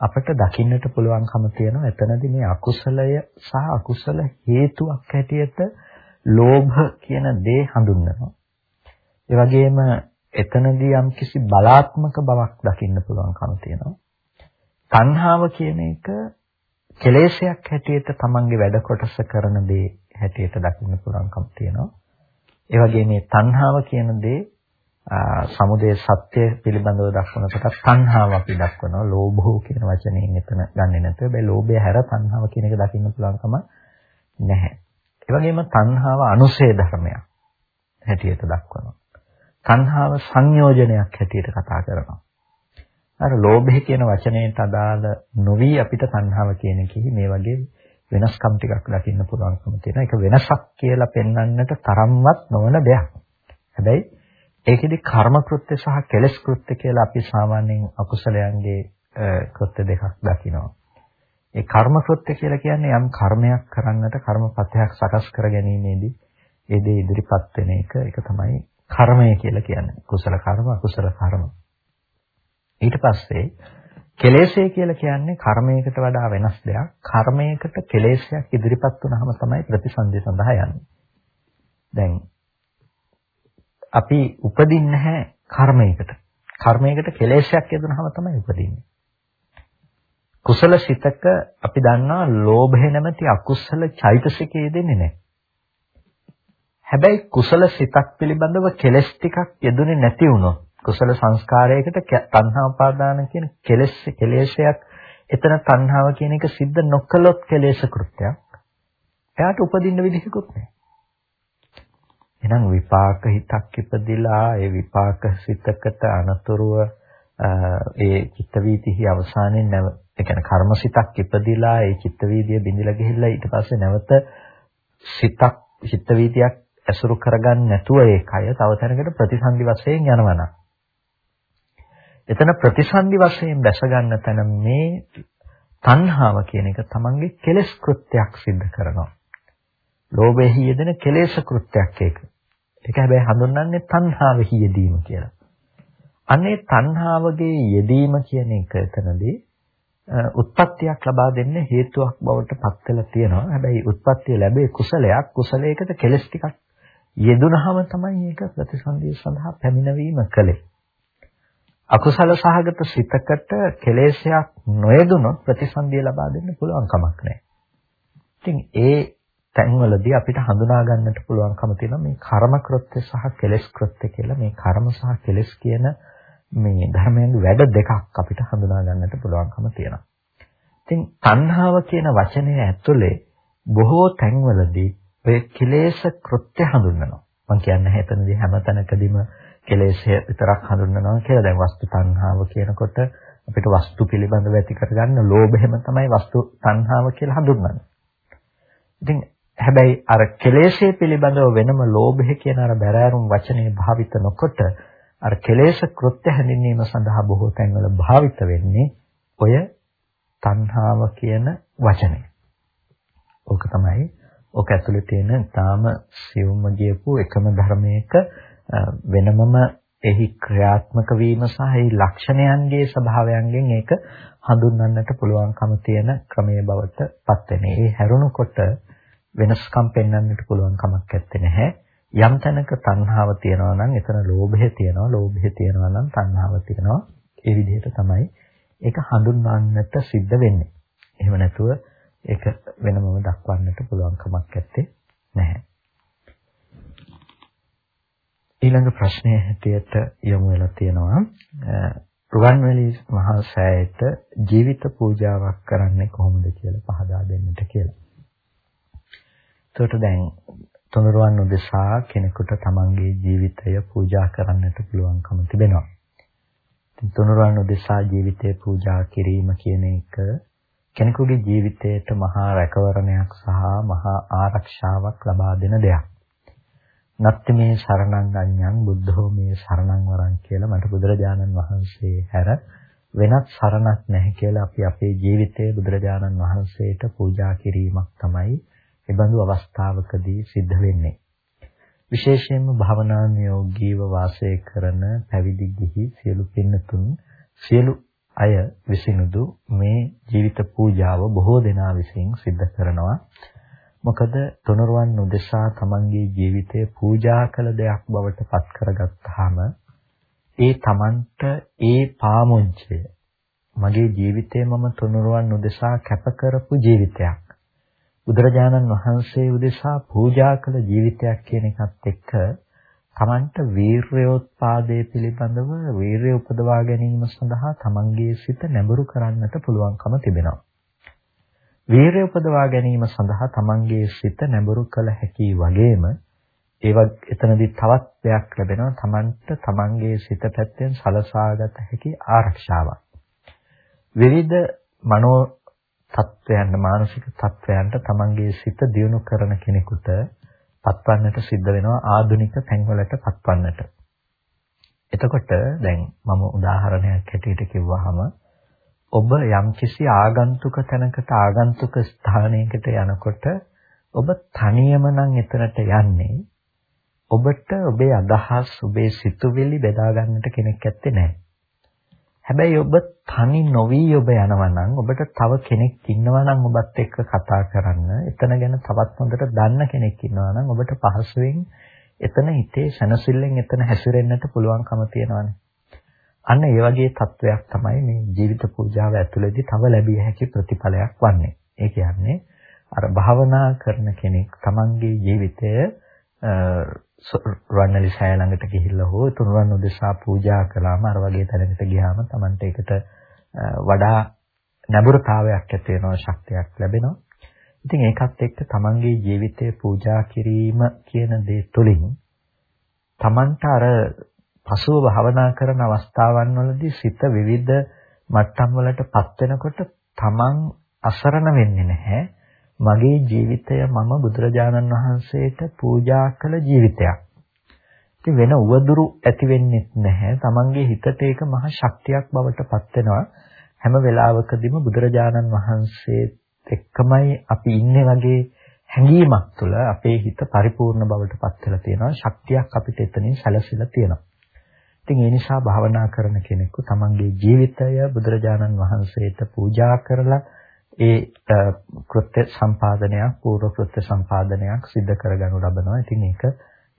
අපට දකින්නට පුළුවන්කම තියෙනවා. එතනදී මේ අකුසලය සහ අකුසල හේතුවක් හැටියට ලෝභ කියන දේ හඳුන්වනවා. ඒ වගේම එතනදී යම් කිසි බලාත්මක බවක් දකින්න පුළුවන්කම තියෙනවා. තණ්හාව කියන එක කෙලෙසයක් හැටියට තමන්ගේ වැඩ කොටස කරන දේ හැටියට දකින්න පුළුවන්කම තියෙනවා. ඒ වගේ මේ තණ්හාව කියන දේ සමුදය සත්‍ය පිළිබඳව දක්වනකොට තණ්හාව අපි දක්වනවා. ලෝභෝ කියන වචනයෙන් එතන ගන්නෙ නැතුව බෑ ලෝභය හැර තණ්හාව කියන එක දකින්න පුළුවන්කම නැහැ. ඒ වගේම තණ්හාව අනුශේ ධර්මයක් හැටියට දක්වනවා. තණ්හාව සංයෝජනයක් හැටියට කතා කරනවා. අර ලෝභය කියන වචනයට අදාළ නොවි අපිට තණ්හාව කියන එකෙහි මේ වගේ වෙනස්කම් ටිකක් දකින්න පුළුවන්කම තියෙනවා. ඒක වෙනසක් කියලා පෙන්වන්නට තරම්වත් නොවන දෙයක්. හැබැයි ඒකෙදි කර්ම කෘත්‍ය සහ කෙලස් කෘත්‍ය කියලා අපි සාමාන්‍යයෙන් අකුසලයන්ගේ කෘත්‍ය දෙකක් දකිනවා. ඒ කර්ම කෘත්‍ය කියලා කියන්නේ යම් කර්මයක් කරන්නට කර්මපතයක් සකස් කර ගැනීමේදී ඒ දේ ඉදිරිපත් වෙන එක ඒක තමයි කර්මය කියලා කියන්නේ. කුසල කර්ම, අකුසල කර්ම. ඊට පස්සේ කෙලෙස්ය කියලා කියන්නේ කර්මයකට වඩා වෙනස් දෙයක්. කර්මයකට කෙලෙස්යක් ඉදිරිපත් වුනහම තමයි ප්‍රතිසන්දි සඳහා යන්නේ. දැන් අපි උපදින්නේ නැහැ කර්මයකට. කර්මයකට කෙලෙස්යක් යෙදුනහම තමයි උපදින්නේ. කුසල සිතක අපි දන්නවා ලෝභය නැමැති අකුසල චෛතසිකයේ දෙන්නේ නැහැ. හැබැයි කුසල සිතක් පිළිබඳව කෙලස් ටිකක් යෙදුනේ නැති වුණොත් කුසල සංස්කාරයකට තණ්හා උපාදාන කියන කෙලස් කෙලේශයක් එතන තණ්හාව කියන එක සිද්ධ නොකළොත් කෙලේශ කෘත්‍යයක්. එයාට උපදින්න විදිහකුත් නැහැ. එහෙනම් විපාක හිතක් ඉපදිලා ඒ විපාක සිතකට අනතුරුව ඒ චිත්ත වීතිහි අවසානයේ නැව ඒ කියන්නේ කර්මසිතක් ඉපදිලා ඒ චිත්ත වීදිය බිඳිලා ගිහිල්ලා ඊට පස්සේ නැවත සිතක් චිත්ත වීතියක් ඇසුරු කරගන්න නැතුව ඒ කය තව තැනකට ප්‍රතිසන්දි වශයෙන් යනවා එතන ප්‍රතිසන්දි වශයෙන් දැස ගන්න තැන මේ තණ්හාව කියන එක තමන්ගේ කෙලෙස් කෘත්‍යයක් සිද්ධ කරනවා. ලෝභෙහි යෙදෙන කෙලෙස් කෘත්‍යයක් ඒක. ඒක හැබැයි හඳුන්වන්නේ තණ්හාවෙහි යෙදීම කියලා. අනේ තණ්හාවගේ යෙදීම කියන එක එතනදී උත්පත්තියක් ලබා දෙන්න හේතුවක් බවට පත් වෙලා තියෙනවා. හැබැයි උත්පත්තිය ලැබේ කුසලයක්. කුසලයකට කෙලස් ටිකක් යෙදුනහම තමයි ඒක ප්‍රතිසන්දිය සඳහා පැමිණවීම කලේ. අකුසල සහගත සිතකට කෙලෙසයක් නොයෙදුනොත් ප්‍රතිසන්දිය ලබා දෙන්න පුළුවන් කමක් නැහැ. ඉතින් ඒ තැන්වලදී අපිට හඳුනා ගන්නට පුළුවන්කම තියෙනවා මේ කර්ම කෘත්‍ය සහ කෙලෙස් කෘත්‍ය කියලා මේ කර්ම සහ කෙලෙස් කියන මේ ධර්මයන්ගේ වැඩ දෙකක් අපිට හඳුනා ගන්නට පුළුවන්කම තියෙනවා. ඉතින් තණ්හාව කියන වචනය ඇතුලේ බොහෝ තැන්වලදී ඔය කෙලෙස් කෘත්‍ය හඳුන්වනවා. මම කියන්නේ එතනදී හැම තැනකදීම කෙලෙස්ය විතරක් හඳුන්වනවා කියලා. දැන් වස්තු තණ්හාව කියනකොට අපිට වස්තු පිළිබඳව ඇති කරගන්න ලෝභයම තමයි වස්තු තණ්හාව කියලා හඳුන්වන්නේ. ඉතින් හැබැයි අර කෙලෙස්ය පිළිබඳව වෙනම ලෝභය කියන අර බැරෑරුම් වචනේ භාවිත නොකොට අර කෙලෙස් කෘත්‍ය හැඳින්වීම සඳහා බොහෝ තැන්වල භාවිත වෙන්නේ ඔය තණ්හාව කියන වචනය. ඕක තමයි ඕක ඇතුලේ තියෙන තාම සියුම්ම ගියපු එකම ධර්මයක වෙනමම එහි ක්‍රියාත්මක වීම සහ ඒ ලක්ෂණයන්ගේ ස්වභාවයන්ගෙන් ඒක හඳුන්වන්නට පුළුවන්කම තියෙන ක්‍රමයේ බවට පත් වෙන්නේ. ඒ හැරුණකොට වෙනස්කම් පෙන්වන්නට පුළුවන් කමක් නැත්තේ නැහැ. යම් තැනක තණ්හාව තියෙනවා නම් එතන ලෝභය තියෙනවා. ලෝභය තියෙනවා නම් තණ්හාව තියෙනවා. ඒ විදිහට තමයි ඒක හඳුන්වන්නට සිද්ධ වෙන්නේ. එහෙම නැතුව ඒක වෙනමම දක්වන්නට පුළුවන් කමක් නැත්තේ නැහැ. ඊළඟ ප්‍රශ්නය හැටියට යොමු වෙලා තියෙනවා රුවන්වැලි මහා සෑයට ජීවිත පූජාවක් කරන්නේ කොහොමද කියලා පහදා දෙන්නට කියලා. එතකොට දැන් තුනුරුවන් උදෙසා කෙනෙකුට තමන්ගේ ජීවිතය පූජා කරන්නට පුළුවන්කම තිබෙනවා. ඉතින් තුනුරුවන් උදෙසා ජීවිතය පූජා කිරීම කියන එක කෙනෙකුගේ ජීවිතයට මහා රැකවරණයක් සහ මහා ආරක්ෂාවක් ලබා දෙන දෙයක්. නත්ති මේ සරණං අඤ්ඤං බුද්ධෝ මේ සරණං වරං කියලා මට බුදුරජාණන් වහන්සේ හැර වෙනත් සරණක් නැහැ කියලා අපි අපේ ජීවිතයේ බුදුරජාණන් වහන්සේට පූජා කිරීමක් තමයි ඒ බඳු අවස්ථාවකදී සිද්ධ වෙන්නේ. විශේෂයෙන්ම භවනානුයෝගීව වාසය කරන පැවිදි ගිහි සියලු පින්නතුන් සියලු අය විසිනුදු මේ ජීවිත පූජාව බොහෝ දෙනා විසින් සිද්ධ කරනවා. මොකද තුනුරුවන් උදෙසා තමන්ගේ ජීවිතය පූජා කළ දෙයක් බවට පත් කරගත්තාම ඒ තමන්ට ඒ පාමුංචය මගේ ජීවිතය මම තුනුරුවන් උදෙසා කැප කරපු ජීවිතයක් බුදුරජාණන් වහන්සේ උදෙසා පූජා කළ ජීවිතයක් කියන එකත් එක්ක තමන්ට වීරයෝත්පාදයේ පිළිබඳව වීරය උපදවා ගැනීම සඳහා තමන්ගේ සිත නැඹුරු කරන්නට පුළුවන්කම තිබෙනවා. වීරය උපදවා ගැනීම සඳහා තමන්ගේ සිත නැඹුරු කළ හැකි වගේම ඒවත් එතනදී තවත් දෙයක් ලැබෙනවා තමන්ට තමන්ගේ සිත පැත්තෙන් සලසාගත හැකි ආරක්ෂාවක්. විවිධ මනෝ තත්වයන් මානසික තත්වයන්ට තමන්ගේ සිත දියුණු කරන කෙනෙකුට පත්වන්නට සිද්ධ වෙනවා ආධුනික තැන්වලට පත්වන්නට. එතකොට දැන් මම උදාහරණයක් හැටියට කිව්වහම ඔබ යම්කිසි ආගන්තුක තැනකට ආගන්තුක ස්ථානයකට යනකොට ඔබ තනියම නම් එතනට යන්නේ ඔබට ඔබේ අදහස් ඔබේ සිතුවිලි බෙදා ගන්නට කෙනෙක් ඇත්තේ නැහැ. හැබැයි ඔබ තනි නොවි ඔබ යනවා නම් ඔබට තව කෙනෙක් ඉන්නවා නම් ඔබත් එක්ක කතා කරන්න එතන ගැන තවත් හොඳට දන්න කෙනෙක් ඉන්නවා නම් ඔබට පහසුවෙන් එතන හිතේ සැනසෙල්ලෙන් එතන හැසිරෙන්නට පුළුවන්කම තියෙනවානේ. අන්න ඒ වගේ තත්වයක් තමයි මේ ජීවිත පූජාව ඇතුළතදී තව ලැබිය හැකි ප්‍රතිඵලයක් වන්නේ. ඒ කියන්නේ අර භාවනා කරන කෙනෙක් තමන්ගේ ජීවිතය රන්නලි සෑය ළඟට ගිහිල්ලා හෝ තුනුරුවන් උදෙසා පූජා කළාම අර වගේ තැනකට ගියාම Tamante ඒකට වඩා නැඹුරුතාවයක් ඇති වෙනවා ශක්තියක් ලැබෙනවා. ඉතින් ඒකත් එක්ක Tamanගේ ජීවිතය පූජා කිරීම කියන දේ තුළින් Tamanta අර පසුව භවනා කරන අවස්ථාවන් වලදී සිත විවිධ මට්ටම් වලටපත් වෙනකොට Taman අසරණ වෙන්නේ නැහැ. මගේ ජීවිතය මම බුදුරජාණන් වහන්සේට පූජා කළ ජීවිතයක්. ඉතින් වෙන උවදුරු ඇති වෙන්නේ නැහැ. Tamange හිතට ඒක මහ ශක්තියක් බවට පත් වෙනවා. හැම වෙලාවකදීම බුදුරජාණන් වහන්සේත් එක්කමයි අපි ඉන්නේ වගේ හැඟීමක් තුළ අපේ හිත පරිපූර්ණ බවට පත් වෙලා තියෙනවා. ශක්තියක් අපිට එතනින් සැලසিলা තියෙනවා. ඉතින් ඒ නිසා භාවනා කරන කෙනෙකු තමන්ගේ ජීවිතය බුදුරජාණන් වහන්සේට පූජා කරලා ඒ කෘත්‍ය සම්පාදනයක් పూర్ව කෘත්‍ය සම්පාදනයක් සිද්ධ කරගනු ලබනවා. ඉතින් ඒක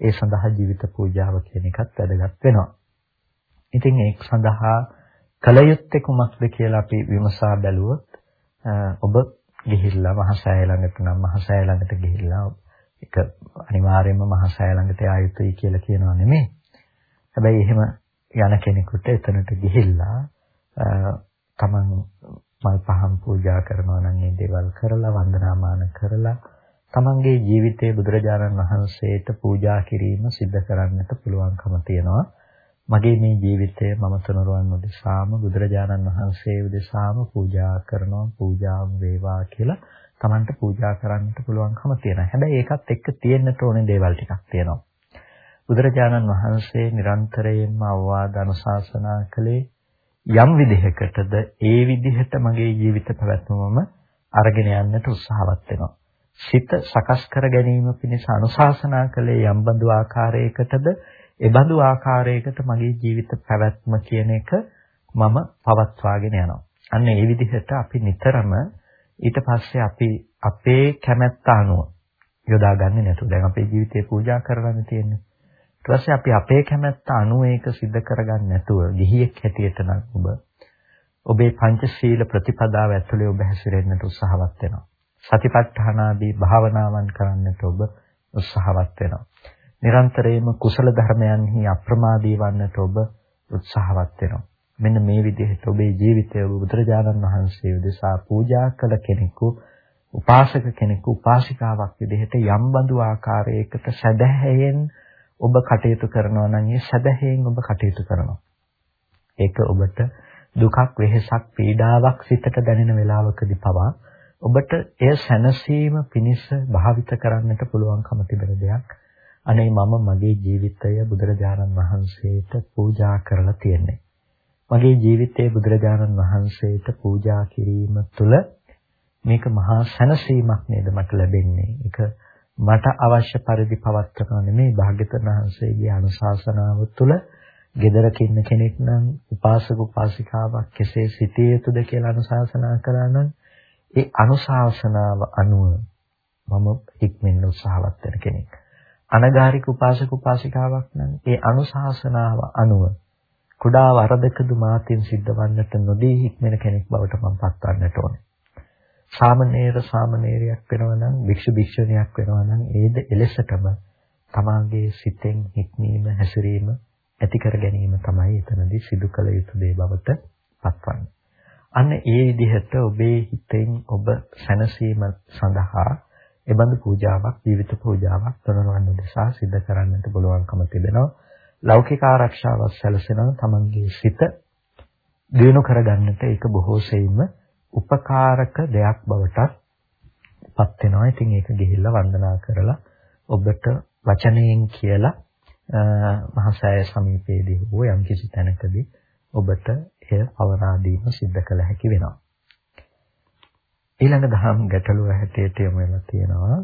ඒ සඳහා ජීවිත පූජාව කියන එකත් වැදගත් වෙනවා. ඉතින් ඒක සඳහා කල යුත්තේ කුමක්ද කියලා අපි විමසා බැලුවොත් ඔබ ගිහිල්ලා මහසෑය ළඟට නම් මහසෑය ළඟට ගිහිල්ලා ඒක අනිවාර්යයෙන්ම මහසෑය ළඟට ආ යුතුයි කියලා කියනවා නෙමෙයි. හැබැයි එහෙම යන කෙනෙකුට එතනට ගිහිල්ලා තමන් මල් පහන් පූජා කරනවා නම් මේ දේවල් කරලා වන්දනාමාන කරලා තමන්ගේ ජීවිතයේ බුදුරජාණන් වහන්සේට පූජා කිරීම සිද්ධ කරන්නට පුළුවන්කම තියෙනවා. මගේ මේ ජීවිතය මම තුනුරුවන් උදෙසාම බුදුරජාණන් වහන්සේ උදෙසාම පූජා කරනවා පූජාම් වේවා කියලා තමන්ට පූජා කරන්නට පුළුවන්කම තියෙනවා. හැබැයි ඒකත් එක්ක තියෙන්නට ඕනේ දේවල් ටිකක් තියෙනවා. බුදුරජාණන් වහන්සේ නිරන්තරයෙන්ම අවවාද අනුශාසනා කළේ යම් විදිහකටද ඒ විදිහට මගේ ජීවිත පැවැත්මම අරගෙන යන්නට උත්සාහවත් වෙනවා. සිත සකස් කර ගැනීම පිණිස අනුශාසනා කළේ යම් බඳු ආකාරයකටද ඒ බඳු ආකාරයකට මගේ ජීවිත පැවැත්ම කියන එක මම පවත්වාගෙන යනවා. අන්න ඒ විදිහට අපි නිතරම ඊට පස්සේ අපි අපේ කැමැත්ත අනුව යොදාගන්නේ නැතු. දැන් අපේ ජීවිතේ පූජා කරගන්න තියෙන්නේ. ඊට පස්සේ අපි අපේ කැමැත්ත අනුව ඒක सिद्ध කරගන්න නැතුව ගිහියෙක් හැටියට නම් ඔබ ඔබේ පංචශීල ප්‍රතිපදාව ඇතුලේ ඔබ හැසිරෙන්නට උත්සාහවත් වෙනවා. සතිපට්ඨාන ආදී භාවනාවන් කරන්නට ඔබ උත්සාහවත් වෙනවා. නිරන්තරයෙන්ම කුසල ධර්මයන්හි අප්‍රමාදී වන්නට ඔබ උත්සාහවත් වෙනවා. මෙන්න මේ විදිහට ඔබේ ජීවිතය ඔබ බුදුරජාණන් වහන්සේ උදෙසා පූජා කළ කෙනෙකු උපාසක කෙනෙකු උපාසිකාවක් විදිහට යම් බඳු ආකාරයකට සැදැහැයෙන් ඔබ කටයුතු කරනවා නම් ඒ සැබෑයෙන් ඔබ කටයුතු කරනවා. ඒක ඔබට දුකක් වෙහෙසක් පීඩාවක් සිතට දැනෙන වෙලාවකදී පවා ඔබට එය සැනසීම පිණිස භාවිත කරන්නට පුළුවන්කම තිබෙන දෙයක්. අනේ මම මගේ ජීවිතය බුදුරජාණන් වහන්සේට පූජා කරලා තියෙන්නේ. මගේ ජීවිතයේ බුදුරජාණන් වහන්සේට පූජා කිරීම තුළ මේක මහා සැනසීමක් නේද මට ලැබෙන්නේ. ඒක මට අවශ්‍ය පරිදි පවත්වනවා නෙමෙයි භාග්‍යවතුන් වහන්සේගේ අනුශාසනාව තුළ gedaraක ඉන්න කෙනෙක් නම් උපාසක උපාසිකාවක් කෙසේ සිටිය යුතුද කියලා අනුශාසනා කළා නම් ඒ අනුශාසනාව අනුව මම හික්මෙන්න උත්සාහවත් වෙන කෙනෙක්. අනගාരിക උපාසක උපාසිකාවක් නම් ඒ අනුශාසනාව අනුව කුඩා වරදකදු මාතින් සිද්ධවන්නට නොදී හික්මෙන කෙනෙක් බවට මම පත්වන්නට ඕනේ. සාමණේර සාමණේරියක් වෙනවා නම් භික්ෂු භික්ෂුණියක් වෙනවා නම් ඒද එලෙසටම තමාගේ සිතෙන් හික්මීම හැසිරීම ඇති කර ගැනීම තමයි එතනදී සිදු කළ යුතු දේ බවට පත්වන්නේ. අන්න ඒ විදිහට ඔබේ හිතෙන් ඔබ සැනසීම සඳහා එබඳු පූජාවක් ජීවිත පූජාවක් කරනවන් උදෙසා සිද්ධ කරන්නට පුළුවන්කම තිබෙනවා. ලෞකික ආරක්ෂාවක් සැලසෙනවා තමන්ගේ සිත දිනු කරගන්නට ඒක බොහෝ සෙයින්ම උපකාරක දෙයක් බවට පත් වෙනවා. ඉතින් ඒක ගිහිල්ලා වන්දනා කරලා ඔබට වචනයෙන් කියලා මහසෑය සමීපයේදී හෝ යම් කිසි තැනකදී ඔබට එය පවරා දීම සිද්ධ කළ හැකි වෙනවා. ඊළඟ දහම් ගැටලුව හැටියට යොමු වෙලා තියෙනවා.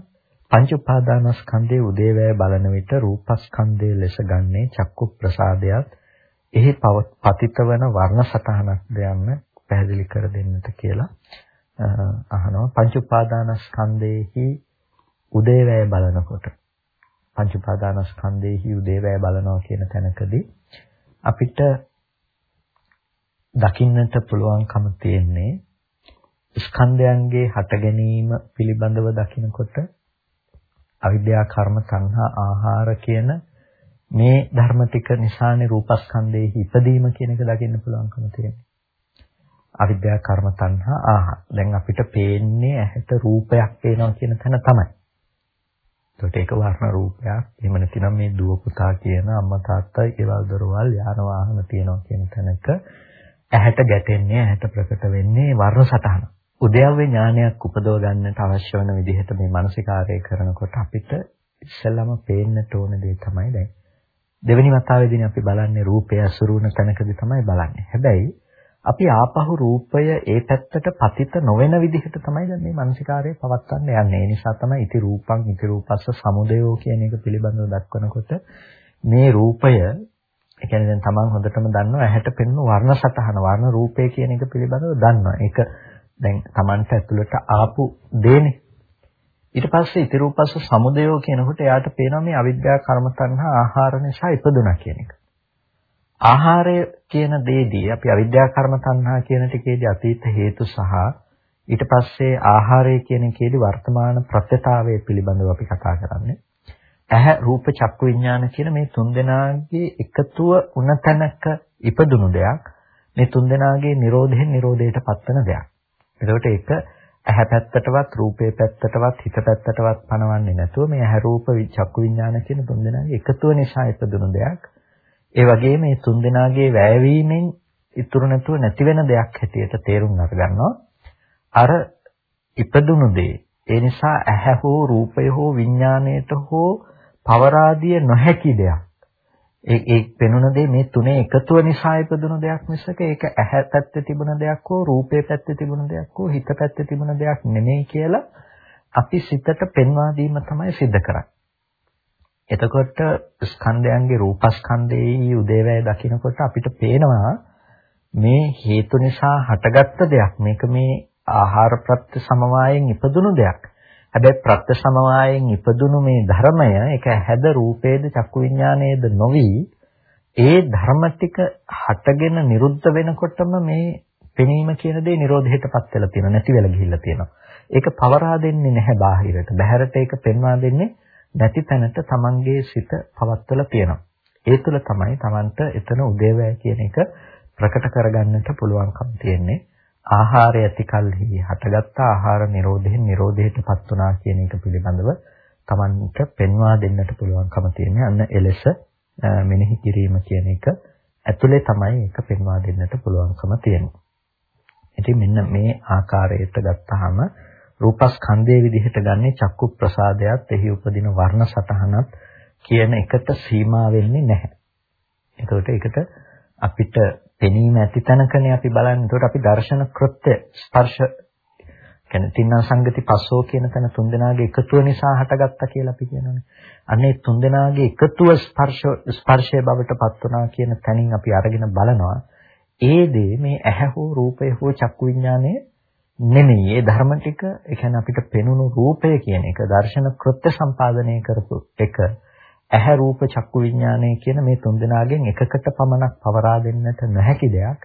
පංච උපාදානස්කන්ධයේ උදේවැය බලන විට රූපස්කන්ධයේ ලෙස ගන්නේ චක්කු ප්‍රසාදයක් එහි පතිත වන වර්ණ සටහනක් දෙයන්න පැහැදිලි කර දෙන්නට කියලා අහනවා පංච උපාදානස්කන්ධයේහි උදේවැය බලනකොට පංච උපාදානස්කන්ධයේහි උදේවැය බලනවා කියන තැනකදී අපිට දකින්නට පුළුවන්කම තියෙන්නේ ස්කන්ධයන්ගේ හට ගැනීම පිළිබඳව දකිනකොට අවිද්‍යා කර්ම සංහා ආහාර කියන මේ ධර්ම ටික නිසානේ රූපස්කන්ධයේ ඉපදීම කියන එක දකින්න පුළුවන්කම තියෙන්නේ. අවිද්‍යා කර්ම තණ්හා ආහාර. දැන් අපිට පේන්නේ ඇහැට රූපයක් පේනවා කියන තැන තමයි. ඒකට ඒක වර්ණ රූපයක්. එහෙම නැතිනම් මේ දුව පුතා කියන අම්මා තාත්තා ඊවල් දොරවල් යාන වාහන තියෙනවා කියන තැනක ඇහැට ගැටෙන්නේ ඇහැට ප්‍රකට වෙන්නේ වර්ණ සටහන. උද්‍යව්‍ය ඥානයක් උපදව ගන්නට අවශ්‍ය වන විදිහට මේ මානසිකාරය කරනකොට අපිට ඉස්සෙල්ලාම පේන්නට ඕන දේ තමයි දැන් දෙවෙනි වතාවේදී අපි බලන්නේ රූපය අසුරුන තැනකදී තමයි බලන්නේ. හැබැයි අපි ආපහු රූපය ඒ පැත්තට පතිත නොවන විදිහට තමයි දැන් මේ මානසිකාරය පවත්වන්න යන්නේ. ඒ නිසා තමයි ඉති රූපං ඉති රූපස්ස සමුදයෝ කියන එක පිළිබඳව දක්වනකොට මේ රූපය ඒ කියන්නේ දැන් තමන් හොඳටම දන්නවා ඇහැට පෙනෙන වර්ණ සටහන වර්ණ රූපය කියන එක පිළිබඳව දන්නවා. ඒක දැන් තමන්ට ඇතුළට ආපු දේනේ. ඊට පස්සේ ඉති රූපස්ස සමුදයෝ කියනකොට එයාට පේනවා මේ අවිද්‍යා කර්ම තණ්හා ආහාර නිසා ඉපදුනා කියන එක. ආහාරය කියන දේදී අපි අවිද්‍යා කර්ම තණ්හා කියන ටිකේදී අතීත හේතු සහ ඊට පස්සේ ආහාරය කියන එකේදී වර්තමාන ප්‍රත්‍යතාවය පිළිබඳව අපි කතා කරන්නේ. ඇහැ රූප චක්කු විඥාන කියන මේ තුන්දෙනාගේ එකතුව උන තැනක ඉපදුණු දෙයක්. මේ තුන්දෙනාගේ Nirodhen Nirodheට පත්වන දෙයක්. එතකොට ඒක ඇහැ පැත්තටවත් රූපේ පැත්තටවත් හිත පැත්තටවත් පනවන්නේ නැතුව මේ ඇහැ රූප චක්කු විඥාන කියන තුන්දෙනාගේ එකතුව නිසා ඉපදුණු දෙයක්. ඒ වගේම මේ තුන්දෙනාගේ වැයවීමෙන් ඉතුරු නැතුව නැති වෙන දෙයක් හැටියට තේරුම් අරගන්නවා. අර ඉපදුණු දේ. ඒ නිසා ඇහැ හෝ රූපය හෝ විඥාණයට හෝ පවරාදිය නොහැකි දෙයක්. ඒ ඒ පෙනුන දේ මේ තුනේ එකතුව නිසා ඉපදුණු දෙයක් මිසක ඒක ඇහැ පැත්තේ තිබුණ දෙයක් හෝ රූපේ පැත්තේ තිබුණ දෙයක් හෝ හිත පැත්තේ තිබුණ දෙයක් නෙමෙයි කියලා අපි සිතට පෙන්වා දීම තමයි සිද්ධ කරන්නේ. එතකොට ස්කන්ධයන්ගේ රූපස්කන්ධයේ උදේවැය දකිනකොට අපිට පේනවා මේ හේතු නිසා හටගත්ත දෙයක් මේක මේ ආහාර ප්‍රත්‍ය සමவாயෙන් ඉපදුණු දෙයක්. හැබැයි ප්‍රත්‍ය සමவாயෙන් ඉපදුණු මේ ධර්මය ඒක හැද රූපේද චක්කු විඥානයේද නොවි ඒ ධර්ම ටික හටගෙන නිරුද්ධ වෙනකොටම මේ පෙනීම කියන දේ නිරෝධයටපත් වෙලා තියෙනවා නැති වෙලා ගිහිල්ලා තියෙනවා. ඒක පවරා දෙන්නේ නැහැ බාහිරට. බහැරට ඒක පෙන්වා දෙන්නේ නැති තැනට තමන්ගේ සිත පවත්වලා තියෙනවා. ඒ තුළ තමයි තමන්ට එතන උදේවැය කියන එක ප්‍රකට කරගන්නට පුළුවන්කම තියෙන්නේ. ආහාරය ඇති කල්හි හටගත්ත ආහාර නිරෝධයෙන් නිරෝධයටපත් වුණා කියන එක පිළිබඳව තමන්ට පෙන්වා දෙන්නට පුළුවන්කම තියෙන්නේ. අන්න එලෙස මෙනෙහි කිරීම කියන එක ඇතුලේ තමයි ඒක පෙන්වා දෙන්නට පුළුවන්කම තියෙන්නේ. ඉතින් මෙන්න මේ ආකාරයට ගත්තාම රූපස්කන්ධයේ විදිහට ගන්නේ චක්කු ප්‍රසාදයක් එහි උපදින වර්ණ සටහනක් කියන එකට සීමා වෙන්නේ නැහැ. ඒකට ඒකට අපිට පෙනීම ඇති තැනකනේ අපි බලන්නේ. ඒකට අපි දර්ශන කෘත්‍ය ස්පර්ශ කියන්නේ තින්න සංගති පස්සෝ කියන තැන තුන්දෙනාගේ එකතුව නිසා හටගත්තා කියලා අපි කියනවානේ. අනේ තුන්දෙනාගේ එකතුව ස්පර්ශ ස්පර්ශයේ බවට පත් වුණා කියන තැනින් අපි අරගෙන බලනවා. ඒ දේ මේ ඇහැ හෝ රූපය හෝ චක්කු විඥානයේ නෙමෙයි. ඒ ධර්ම ටික ඒ කියන්නේ අපිට පෙනුණු රූපය කියන එක දර්ශන කෘත්‍ය සම්පාදනය කරපු එක ඇහැ රූප චක්කු විඥානය කියන මේ තුන්දෙනාගෙන් එකකට පමණක් පවරා දෙන්නට නොහැකි දෙයක්.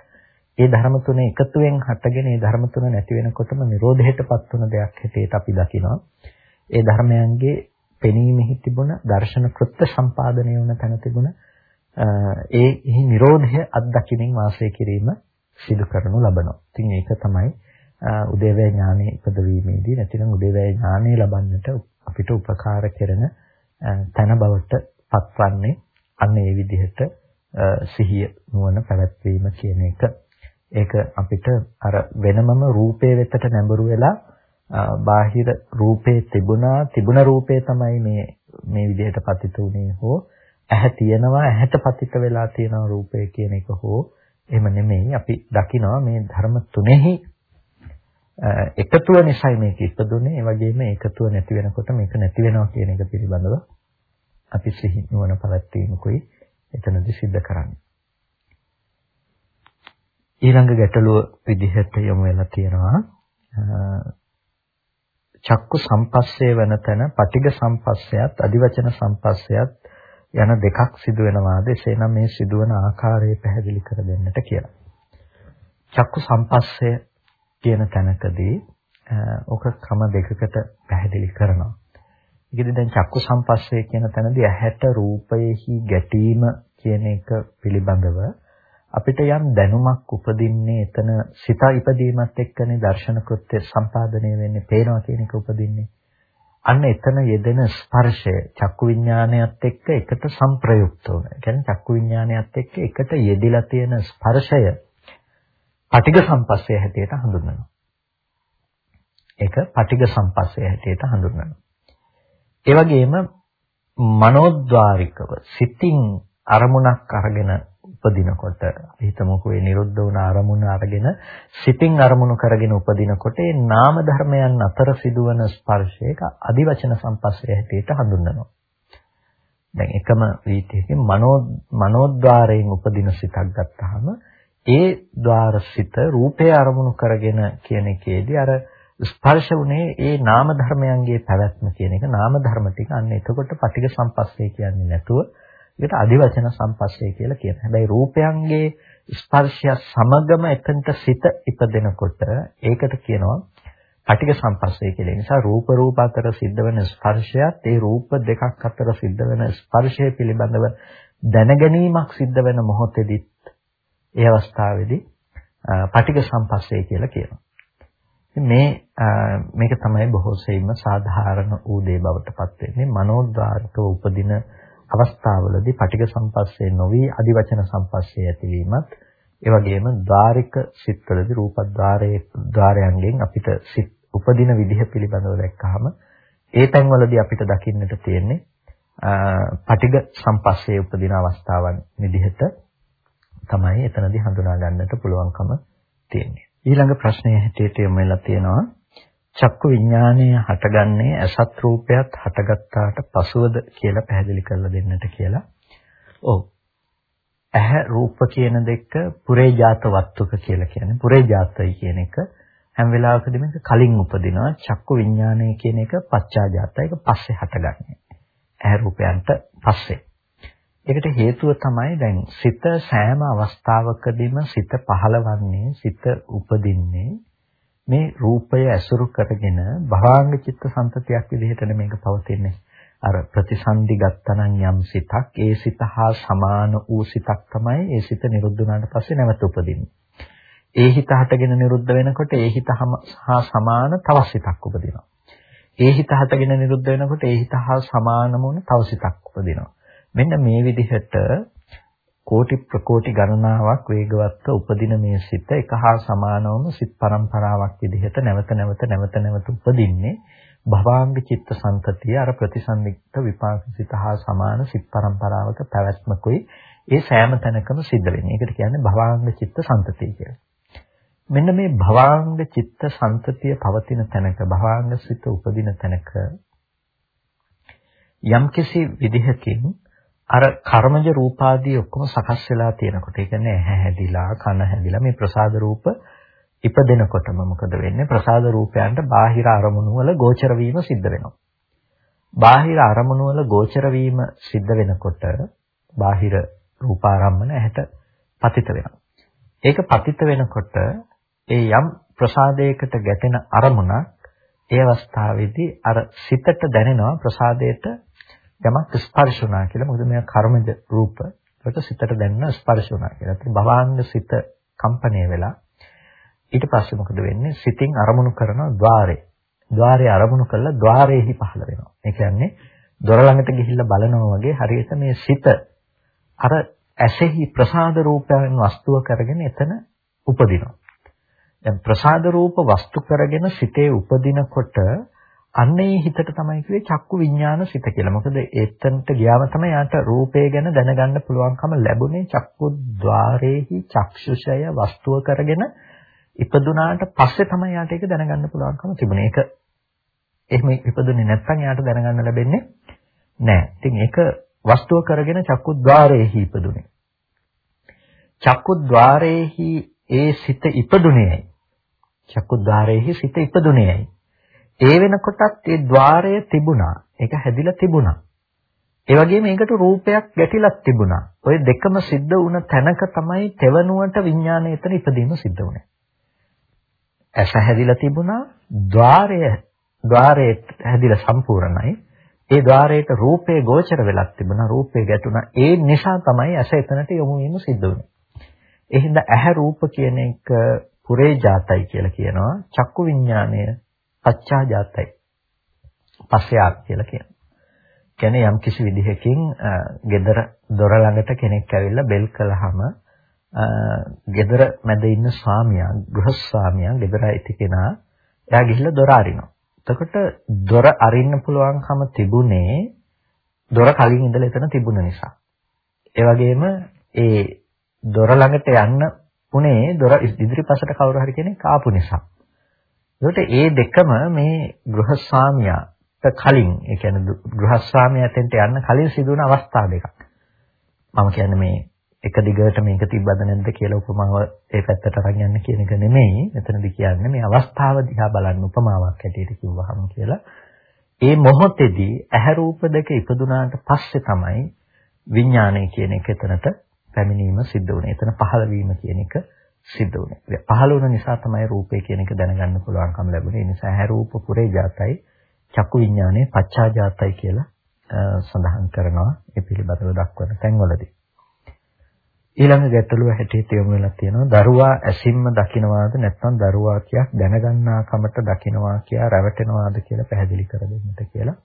ඒ ධර්ම තුන එකතුවෙන් හටගෙන ඒ ධර්ම තුන නැති වෙනකොටම නිරෝධයටපත් වන දෙයක් හැටියට අපි දකිනවා. ඒ ධර්මයන්ගේ පෙනීමෙහි තිබුණ දර්ශන කෘත්‍ය සම්පාදනය වන තැන තිබුණ ඒ එහි නිරෝධය අත්දකිමින් වාසය කිරීම සිදු කරනු ලබනවා. ඉතින් ඒක තමයි උදේවැය ඥානෙ ඉපදවීමේදී නැතිනම් උදේවැය ඥානෙ ලබන්නට අපිට උපකාර කරන තන බවට පත්වන්නේ අන්න ඒ විදිහට සිහිය නුවණ පැවැත්වීම කියන එක. ඒක අපිට අර වෙනමම රූපේ වෙතට නැඹුරු වෙලා බාහිර රූපේ තිබුණා තිබුණ රූපේ තමයි මේ මේ විදිහට පතිත උනේ හෝ ඇහැ තියෙනවා ඇහැට පතිත වෙලා තියෙන රූපය කියන එක හෝ එහෙම නෙමෙයි අපි දකිනවා මේ ධර්ම තුනෙහි එකතුව නිසායි මේක ඉපදුනේ. ඒ වගේම එකතුව නැති වෙනකොට මේක නැති වෙනවා කියන එක පිළිබඳව අපි සිහි නුවණ පවත්වීමකුයි එතනදි सिद्ध කරන්නේ. ඊළඟ ගැටලුව විදිහට යොමු වෙලා තියෙනවා චක්කු සම්පස්සේ වෙන තැන පටිඝ සම්පස්සයත් අදිවචන සම්පස්සයත් යන දෙකක් සිදු වෙනවාද එසේනම් මේ සිදුවන ආකාරය පැහැදිලි කර දෙන්නට කියලා. චක්කු සම්පස්සය කියන තැනකදී ඔක ක්‍රම දෙකකට පැහැදිලි කරනවා. ඒකෙදි දැන් චක්කු සම්පස්සේ කියන තැනදී ඇහැට රූපයෙහි ගැටීම කියන එක පිළිබඳව අපිට යම් දැනුමක් උපදින්නේ එතන සිත ඉපදීමත් එක්කනේ දර්ශන කෘත්‍ය සම්පාදනය වෙන්නේ පේනවා කියන එක උපදින්නේ. අන්න එතන යෙදෙන ස්පර්ශය චක්කු විඥානයත් එක්ක එකට සංප්‍රයුක්ත වුණ. ඒ කියන්නේ චක්කු විඥානයත් එක්ක එකට යෙදිලා තියෙන ස්පර්ශය පටිඝ සම්පස්සේ හැටියට හඳුන්වනවා. ඒක පටිඝ සම්පස්සේ හැටියට හඳුන්වනවා. ඒ වගේම මනෝද්වාරිකව සිතින් අරමුණක් අරගෙන උපදිනකොට හිතමුකෝ ඒ නිරුද්ධ වුණ අරමුණ අරගෙන සිතින් අරමුණු කරගෙන උපදිනකොට ඒ නාම ධර්මයන් අතර සිදුවන ස්පර්ශයක අදිවචන සම්පස්සේ හැටියට හඳුන්වනවා. දැන් එකම වීතියකින් මනෝ මනෝද්වාරයෙන් උපදින සිතක් ගත්තාම ඒ ద్వාර සිත රූපය අරමුණු කරගෙන කියන එකේදී අර ස්පර්ශ වුණේ ඒ නාම ධර්මයන්ගේ පැවැත්ම කියන එක නාම ධර්ම ටික අන්න එතකොට පටිඝ සම්පස්සේ කියන්නේ නැතුව ඒකට අදිවචන සම්පස්සේ කියලා කියනවා. හැබැයි රූපයන්ගේ ස්පර්ශය සමගම එතනට සිත ඉපදෙනකොට ඒකට කියනවා පටිඝ සම්පස්සේ කියලා. ඒ නිසා රූප රූප අතර සිද්ධ වෙන ස්පර්ශයත් ඒ රූප දෙකක් අතර සිද්ධ වෙන ස්පර්ශය පිළිබඳව දැනගැනීමක් සිද්ධ වෙන මොහොතේදීත් ඒ අවස්ථාවේදී පටිඝ සම්පස්සේ කියලා කියනවා. මේ මේක තමයි බොහෝ සෙයින්ම සාධාරණ ඌ දේ බවට පත් වෙන්නේ මනෝද්වාරක උපදින අවස්ථාවලදී පටිඝ සම්පස්සේ නොවි අදිවචන සම්පස්සේ ඇතිවීමත් ඒ වගේම ධාරික සිත්වලදී රූපද්්වාරයේ ద్వාරයන්ගෙන් අපිට සිත් උපදින විදිහ පිළිබඳව දැක්කහම ඒ තැන්වලදී අපිට දකින්නට තියෙන්නේ පටිඝ සම්පස්සේ උපදින අවස්ථාවන් විදිහට තමයි එතනදී හඳුනා ගන්නට පුළුවන්කම තියෙන්නේ. ඊළඟ ප්‍රශ්නය හැටියට යොමු වෙලා තියෙනවා චක්කු විඥානය හටගන්නේ අසත් රූපයක් හටගත්තාට පසුවද කියලා පැහැදිලි කරලා දෙන්නට කියලා. ඔව්. ඇහැ රූප කියන දෙක පුරේජාත වස්තුක කියලා කියන්නේ. පුරේජාතයි කියන එක හැම වෙලාවකදීම කලින් උපදිනවා. චක්කු විඥානය කියන එක පච්චාජාතයි. ඒක පස්සේ හටගන්නේ. ඇහැ රූපයන්ට පස්සේ. ඒකට හේතුව තමයි දැන් සිත සෑම අවස්ථාවකදීම සිත පහළවන්නේ සිත උපදින්නේ මේ රූපය ඇසුරු කරගෙන භවාංග චිත්ත සම්පතියක් විදිහට මේක පවතින්නේ. අර ප්‍රතිසන්දි ගත්තනම් යම් සිතක් ඒ සිත හා සමාන වූ සිතක් තමයි ඒ සිත නිරුද්ධ වුණාට පස්සේ නැවත උපදින්නේ. ඒ හිත හටගෙන නිරුද්ධ වෙනකොට ඒ හිත හා සමාන තව සිතක් උපදිනවා. ඒ හිත හටගෙන නිරුද්ධ වෙනකොට ඒ හිත හා සමානම වුණ තව සිතක් උපදිනවා. මෙන්න මේ විදිහට කෝටි ප්‍රකෝටි ගණනාවක් වේගවත්ව උපදින මේ සිත එක හා සමානවම සිත් පරම්පරාවක් විදිහට නැවත නැවත නැවත නැවත උපදින්නේ භවාංග චිත්ත සංතතිය අර ප්‍රතිසන්දික්ත විපාක සිත හා සමාන සිත් පරම්පරාවක පැවැත්මකුයි ඒ සෑම තැනකම සිද්ධ වෙන්නේ. ඒකට කියන්නේ භවාංග චිත්ත සංතතිය කියලා. මෙන්න මේ භවාංග චිත්ත සංතතිය පවතින තැනක භවාංග සිත උපදින තැනක යම්කිසි විදිහකින් අර කර්මජ රූපාදී ඔක්කොම සකස් වෙලා තියෙනකොට ඒ කියන්නේ ඇහැ හැදිලා කන හැදිලා මේ ප්‍රසාද රූප ඉපදෙනකොටම මොකද වෙන්නේ? ප්‍රසාද රූපයන්ට බාහිර අරමුණු වල ගෝචර වීම සිද්ධ වෙනවා. බාහිර අරමුණු වල ගෝචර වීම සිද්ධ වෙනකොට බාහිර රූපාරම්මන ඇහැට පතිත වෙනවා. ඒක පතිත වෙනකොට ඒ යම් ප්‍රසාදයකට ගැටෙන අරමුණක් ඒ අවස්ථාවේදී අර සිතට දැනෙනවා ප්‍රසාදයට යමක් ස්පර්ශ වුණා කියලා. මොකද මේවා කර්මජ රූප. ඒකට සිතට දැනෙන ස්පර්ශ වුණා කියලා. ඒත් භවාංග සිත කම්පණය වෙලා ඊට පස්සේ මොකද වෙන්නේ? සිතින් අරමුණු කරන ద్వාරේ. ద్వාරේ අරමුණු කළා ద్వාරේහි පහළ වෙනවා. ඒ කියන්නේ දොර ළඟට ගිහිල්ලා බලනවා වගේ හරියට මේ සිත අර ඇසෙහි ප්‍රසාද රූපයන් වස්තුව කරගෙන එතන උපදිනවා. දැන් ප්‍රසාද රූප වස්තු කරගෙන සිතේ උපදිනකොට අන්න ඒ හිතට තමයි කිව්වේ චක්කු විඥාන සිත කියලා. මොකද එතනට ගියාම තමයි යාට රූපය ගැන දැනගන්න පුළුවන්කම ලැබුණේ චක්කු ద్వාරේහි චක්ෂුෂය වස්තුව කරගෙන ඉපදුනාට පස්සේ තමයි යාට ඒක දැනගන්න පුළුවන්කම තිබුණේ. ඒක එහෙම ඉපදුනේ නැත්නම් යාට දැනගන්න ලැබෙන්නේ නැහැ. ඉතින් ඒක වස්තුව කරගෙන චක්කුද්්වාරයේහි ඉපදුනේ. චක්කුද්්වාරයේහි ඒ සිත ඉපදුනේයි. චක්කුද්්වාරයේහි සිත ඉපදුනේයි. ඒ වෙනකොටත් ඒ ద్వාරය තිබුණා. ඒක හැදිලා තිබුණා. ඒ වගේම ඒකට රූපයක් ගැටිලක් තිබුණා. ওই දෙකම සිද්ධ වුණ තැනක තමයි තෙවනුවට විඥානය එතන ඉපදීම සිද්ධ වුනේ. ඇස හැදිලා තිබුණා. ద్వාරය ద్వාරය හැදිලා සම්පූර්ණයි. ඒ ద్వාරයට රූපේ ගෝචර වෙලක් තිබුණා රූපේ ගැටුණා ඒ නිසා තමයි ඇස එතනට යොමු වීම සිද්ධ වුනේ එහෙනම් ඇහැ රූප කියන එක පුරේ જાතයි කියලා කියනවා චක්කු විඥාණය පච්චා ජාතයි. පස්සයක් කියලා කියනවා. කියන්නේ යම් කිසි විදිහකින් gedara දොර ළඟට කෙනෙක් ඇවිල්ලා බෙල් කළාම gedara මැද ඉන්න ස්වාමියා ගෘහ ස්වාමියා gedara ඉති කෙනා එයා ගිහිල්ලා දොර අරිනවා. එතකොට දොර අරින්න පුළුවන්කම තිබුණේ දොර කලින් ඉඳලා එතන තිබුණ නිසා. ඒ වගේම ඒ දොර ළඟට යන්න උනේ දොර ඉදිරිපසට කවුරු හරි කෙනෙක් ආපු නිසා. ඒකට ඒ දෙකම මේ ගෘහ ස්වාමියා කලින් ඒ කියන්නේ ගෘහස්වාමියාටෙන්ට යන්න කලින් සිදුවන අවස්ථා දෙකක්. මම කියන්නේ මේ එක දිගට මේක තිබ්බද නැද්ද කියලා උපමාව ඒ පැත්තට අරන් යන්න කියන එක නෙමෙයි. මෙතනදී කියන්නේ මේ අවස්ථාව දිහා බලන්න උපමාවක් හැටියට කිව්වහම කියලා. ඒ මොහොතේදී ඇහැ රූප දෙක ඉපදුනාට පස්සේ තමයි විඥානය කියන එක එතනට පැමිණීම සිද්ධ වුනේ. එතන පහළ වීම කියන එක සිද්ධ වුනේ. පහළ වුණ නිසා තමයි රූපය කියන එක දැනගන්න පුළුවන්කම ලැබුණේ. ඒ නිසා ඇහැ රූප පුරේ ජාතයි චක්කු විඥානය පච්චාජාතයි කියලා සඳහන් කරනවා ඒ පිළිබඳව දක්වන තැන්වලදී. ඊළඟ ගැටලුව හැටියට යොමු වෙලා තියෙනවා දරුවා ඇසින්ම දකින්නවාද නැත්නම් දරුවා කියක් දැනගන්නා කමට දකින්නවා කියා රැවටෙනවාද කියලා පැහැදිලි කර දෙන්නට කියලා.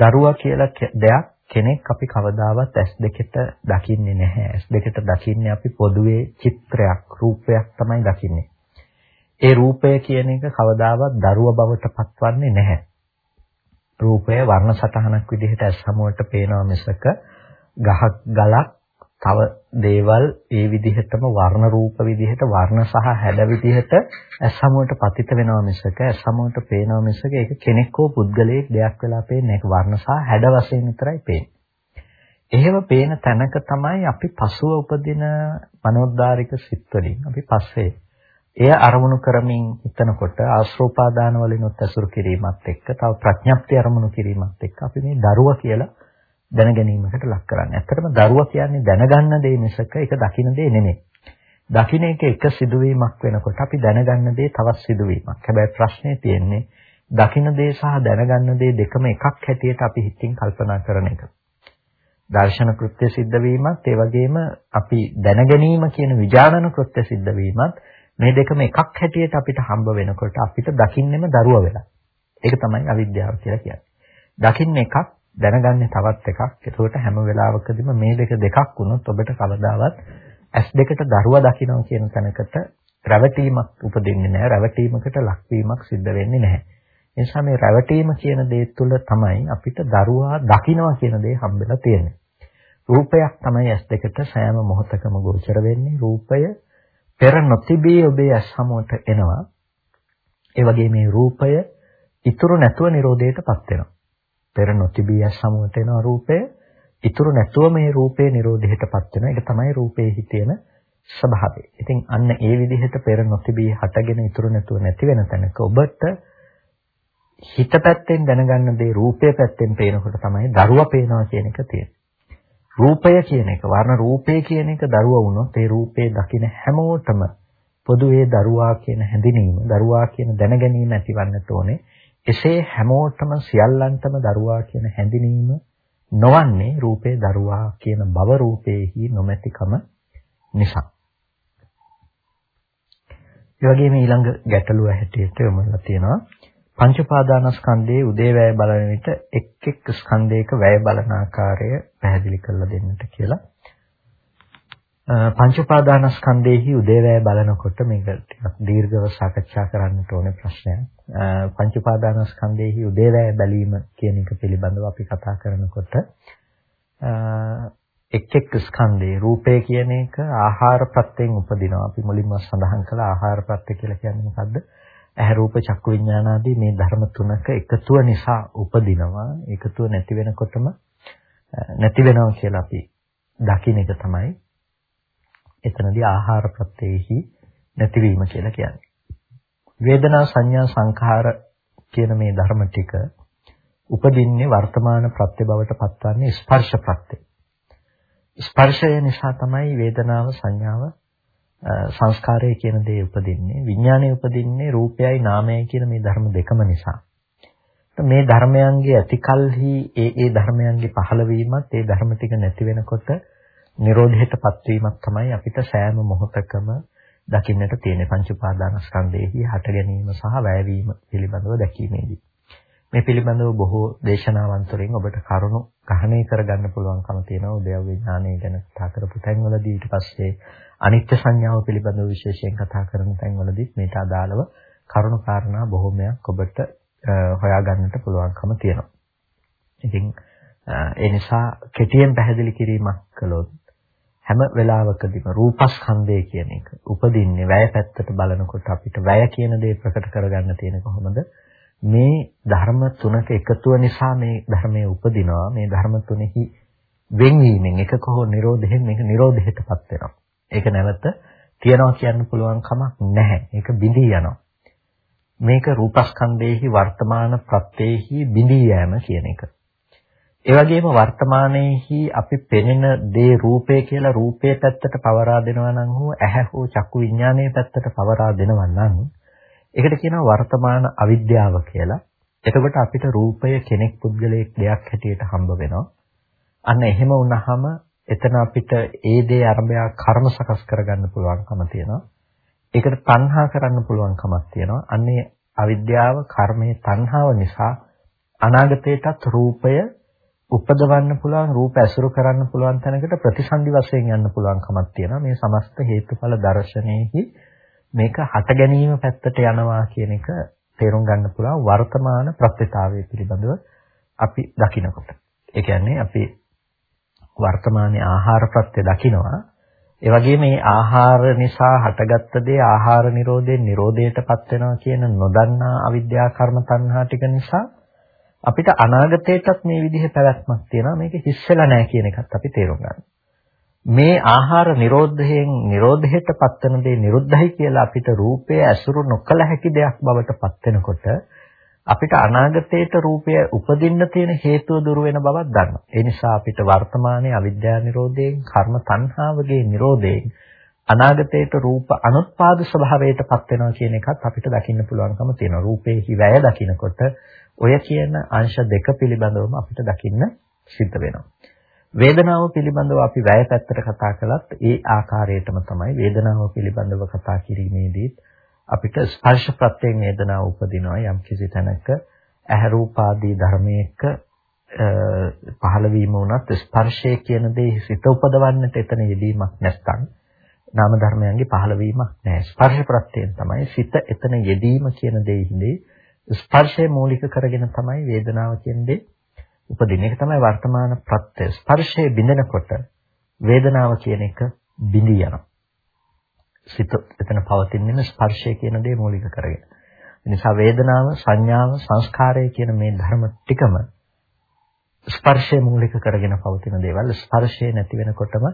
දරුවා කියලා දෙයක් කෙනෙක් අපි කවදාවත් ඇස් දෙකට දකින්නේ නැහැ. ඇස් දෙකට දකින්නේ අපි පොදුවේ චිත්‍රයක්, රූපයක් තමයි දකින්නේ. ඒ රූපය කියන එක කවදාවත් දරුව බවට පත්වන්නේ නැහැ. රූපය වර්ණ සටහනක් විදිහට ඇස් හමුවට පේනවා මිසක ගහක් ගලක් තව දේවල් ඒ විදිහටම වර්ණ රූප විදිහට වර්ණ සහ හැඩ විදිහට ඇස් හමුවට පතිත වෙනවා මිසක ඇස් හමුවට පේනවා මිසක ඒක කෙනෙක් හෝ පුද්ගලයෙක් දෙයක් වෙලා පේන්නේ ඒක වර්ණ සහ හැඩ වශයෙන් විතරයි පේන්නේ. එහෙම පේන තැනක තමයි අපි පසුව උපදින මනෝද්දාරික සිත් වලින් අපි පස්සේ එය අරමුණු කරමින් හිතනකොට ආශ්‍රෝපාදාන වලිනුත් ඇසුරු කිරීමත් එක්ක තව ප්‍රඥප්ති අරමුණු කිරීමත් එක්ක අපි මේ දරුවා කියලා දැන ගැනීමකට ලක් කරන්නේ. ඇත්තටම දරුවා කියන්නේ දැනගන්න දේ මිසක ඒක දකින්න දේ නෙමෙයි. දකින්න එක එක සිදුවීමක් වෙනකොට අපි දැනගන්න දේ තවත් සිදුවීමක්. හැබැයි ප්‍රශ්නේ තියෙන්නේ දකින්න දේ සහ දැනගන්න දේ දෙකම එකක් හැටියට අපි හිතින් කල්පනා කරන එක. දර්ශන කෘත්‍ය සිද්ධ වීමත් ඒ වගේම අපි දැනගැනීම කියන විඥානන කෘත්‍ය සිද්ධ වීමත් මේ දෙකම එකක් හැටියට අපිට හම්බ වෙනකොට අපිට දකින්නෙම දරුව වෙලා. ඒක තමයි අවිද්‍යාව කියලා කියන්නේ. දකින්න එකක් දැනගන්නේ තවත් එකක්. ඒකට හැම වෙලාවකදීම මේ දෙක දෙකක් වුණොත් ඔබට කවදාවත් ඇස් දෙකට දරුවා දකින්න කියන තැනකට රැවටීමක් උපදින්නේ නැහැ. රැවටීමකට ලක්වීමක් සිද්ධ වෙන්නේ නැහැ. ඒ නිසා මේ රැවටීම කියන දේ තුළ තමයි අපිට දරුවා දකින්නවා කියන දේ හම්බෙලා තියෙන්නේ. රූපයක් තමයි ඇස් දෙකට සෑම මොහොතකම ගෝචර වෙන්නේ. රූපය පෙර නොතිබී ඔබේ ඇස් හමුවට එනවා. ඒ වගේ මේ රූපය ඉතුරු නැතුව Nirodheටපත් වෙනවා. පෙර නොතිබී ඇස් හමුවට එනවා රූපය. ඉතුරු නැතුව මේ රූපේ Nirodheටපත් වෙනවා. ඒක තමයි රූපේ තියෙන ස්වභාවය. ඉතින් අන්න ඒ විදිහට පෙර නොතිබී හටගෙන ඉතුරු නැතුව නැති වෙන තැනක ඔබට හිත පැත්තෙන් දැනගන්න දේ රූපය පැත්තෙන් පේනකොට තමයි දරුවා පේනවා කියන එක තියෙන්නේ. රූපය කියන එක වර්ණ රූපය කියන එක දරුවා වුණොත් ඒ රූපේ දකින හැමෝටම පොදුවේ දරුවා කියන හැඳිනීම දරුවා කියන දැනගැනීම ඇතිවන්නට ඕනේ එසේ හැමෝටම සියල්ලන්ටම දරුවා කියන හැඳිනීම නොවන්නේ රූපේ දරුවා කියන භව රූපේහි නොමැතිකම නිසා ඒ වගේම ඊළඟ ගැටලුව හැටියට යොමුලා තියෙනවා පංච උපාදානස්කන්ධයේ උදේවැය බලන විට එක් එක් ස්කන්ධයක වැය බලන ආකාරය පැහැදිලි කරලා දෙන්නට කියලා. පංච උපාදානස්කන්ධයේහි උදේවැය බලනකොට මේක ටිකක් දීර්ඝව සාකච්ඡා කරන්නට ඕනේ ප්‍රශ්නයක්. පංච උපාදානස්කන්ධයේහි උදේවැය බැලීම කියන එක පිළිබඳව අපි කතා කරනකොට එක් එක් ස්කන්ධේ රූපය කියන එක ආහාර ප්‍රත්‍යයෙන් උපදිනවා. අපි මුලින්ම සඳහන් කළා ආහාර ප්‍රත්‍ය කියලා කියන්නේ මොකද්ද? ඇහැ රූප චක්කු විඥාන ආදී මේ ධර්ම තුනක එකතුව නිසා උපදිනවා එකතුව නැති වෙනකොටම නැති වෙනවා කියලා අපි දකින්න එක තමයි එතනදී ආහාර ප්‍රත්‍යෙහි නැතිවීම කියලා කියන්නේ. වේදනා සංඥා සංඛාර කියන මේ ධර්ම ටික උපදින්නේ වර්තමාන ප්‍රත්‍ය බවට පත්වන්නේ ස්පර්ශ ප්‍රත්‍ය. ස්පර්ශය නිසා තමයි වේදනාව සංඥාව සංස්කාරය කියන දේ උපදින්නේ විඥානය උපදින්නේ රූපයයි නාමයයි කියන මේ ධර්ම දෙකම නිසා මේ ධර්මයන්ගේ ඇතිකල්හි ඒ ඒ ධර්මයන්ගේ පහළවීමත් ඒ ධර්ම ටික නැති වෙනකොට නිරෝධයටපත් වීමක් තමයි අපිට සෑම මොහොතකම දකින්නට තියෙන පංච උපාදානස්කන්ධයේහි හට ගැනීම සහ වැයවීම පිළිබඳව දැකීමේදී මේ පිළිබඳව බොහෝ දේශනාවන් තුළින් ඔබට කරුණු ග්‍රහණය කරගන්න පුළුවන්කම තියෙනවා උද්‍යව ඥානය ගැන කතා කරපු තැන්වලදී ඊට පස්සේ අනිත්‍ය සංඥාව පිළිබඳව විශේෂයෙන් කතා කරන තැන්වලදී මේට අදාළව කරුණු කාරණා බොහෝමයක් ඔබට හොයාගන්නට පුළුවන්කම තියෙනවා. ඉතින් ඒ නිසා කෙටියෙන් පැහැදිලි කිරීමක් කළොත් හැම වෙලාවකදීම රූපස්කන්ධය කියන එක උපදින්නේ වැය පැත්තට බලනකොට අපිට වැය කියන දේ ප්‍රකට කරගන්න තියෙන කොහොමද? මේ ධර්ම තුනක එකතුව නිසා මේ ධර්මයේ උපදිනවා. මේ ධර්ම තුනෙහි වෙන්වීමෙන් එකක හෝ නිරෝධයෙන් මේක නිරෝධයටපත් වෙනවා. ඒක නැවත තියනවා කියන්න පුළුවන් කමක් නැහැ. ඒක බිඳී යනවා. මේක රූපස්කන්ධයේහි වර්තමාන ප්‍රත්‍යයේහි බිඳී යෑම කියන එක. ඒ වගේම වර්තමානයේහි අපි පෙනෙන දේ රූපය කියලා රූපයේ පැත්තට පවරා දෙනවා නම් හෝ ඇහැ හෝ චක්කු විඥානයේ පැත්තට පවරා දෙනවා නම් ඒකට කියනවා වර්තමාන අවිද්‍යාව කියලා. එතකොට අපිට රූපය කෙනෙක් පුද්ගලයෙක් දෙයක් හැටියට හම්බ වෙනවා. අන්න එහෙම වුණාම එතන අපිට ඒ දේ අරඹය කර්ම සකස් කරගන්න පුළුවන්කම තියෙනවා. ඒකට තණ්හා කරන්න පුළුවන්කමක් තියෙනවා. අන්නේ අවිද්‍යාව, කර්මයේ තණ්හාව නිසා අනාගතයටත් රූපය උපදවන්න පුළුවන් රූප ඇසුරු කරන්න පුළුවන් තැනකට ප්‍රතිසන්දි වශයෙන් යන්න පුළුවන්කමක් තියෙනවා. මේ සමස්ත හේතුඵල දර්ශනයේහි මේක හට ගැනීම පැත්තට යනවා කියන එක තේරුම් ගන්න පුළුවන් වර්තමාන ප්‍රත්‍යතාවය පිළිබඳව අපි දකිනකොට. ඒ කියන්නේ අපි වර්තමානයේ ආහාර ප්‍රත්‍ය දකිනවා. ඒ වගේම මේ ආහාර නිසා හටගත්ත දේ ආහාර නිරෝධයෙන් නිරෝධයටපත් වෙනවා කියන නොදන්නා අවිද්‍යා කර්ම තණ්හා ටික නිසා අපිට අනාගතයටත් මේ විදිහේ පැවැත්මක් තියෙනවා. මේක හිස්සලා නැහැ කියන එකත් අපි තේරුම් ගන්නවා. මේ ආහාර නිරෝධයෙන් නිරෝධයට පත්වන දේ නිරුද්ධයි කියලා අපිට රූපය ඇසුරු නොකළ හැකි දෙයක් බවට පත් වෙනකොට අපිට අනාගතයට රූපය උපදින්න තියෙන හේතුව දුර වෙන බවක් දන්නවා. ඒ නිසා අපිට වර්තමානයේ අවිද්‍යා නිරෝධයෙන් කර්ම තණ්හාවගේ නිරෝධයෙන් අනාගතයට රූප අනුත්පාද ස්වභාවයට පත් වෙනවා කියන එකත් අපිට දකින්න පුළුවන්කම තියෙනවා. රූපේහි වැය දකිනකොට ඔය කියන අංශ දෙක පිළිබඳවම අපිට දකින්න සිද්ධ වෙනවා. වේදනාව පිළිබඳව අපි වැය පැත්තට කතා කළත් ඒ ආකාරයටම තමයි වේදනාව පිළිබඳව කතා කිරීමේදී අපිට ස්පර්ශ ප්‍රත්‍යයෙන් වේදනාව උපදිනවා යම් කිසි තැනක ඇහැ රූප ආදී ධර්මයක පහළ වීම වුණත් ස්පර්ශය කියන දේ සිත උපදවන්නට එතන යෙදීමක් නැත්නම් නාම ධර්මයන්ගේ පහළ වීමක් නැහැ. ස්පර්ශ ප්‍රත්‍යයෙන් තමයි සිත එතන යෙදීම කියන දෙෙහිදී ස්පර්ශය මූලික කරගෙන තමයි වේදනාව කියන දේ උපදින එක තමයි වර්තමාන ප්‍රත්‍ය. ස්පර්ශයේ බිඳෙනකොට වේදනාව කියන එක බිඳී යනවා. සිත එතන පවතින්නේ ස්පර්ශය කියන දේ මූලික කරගෙන. ඒ නිසා වේදනාව, සංඥාව, සංස්කාරය කියන මේ ධර්ම ටිකම ස්පර්ශය මූලික කරගෙන පවතින දේවල්. ස්පර්ශය නැති වෙනකොටම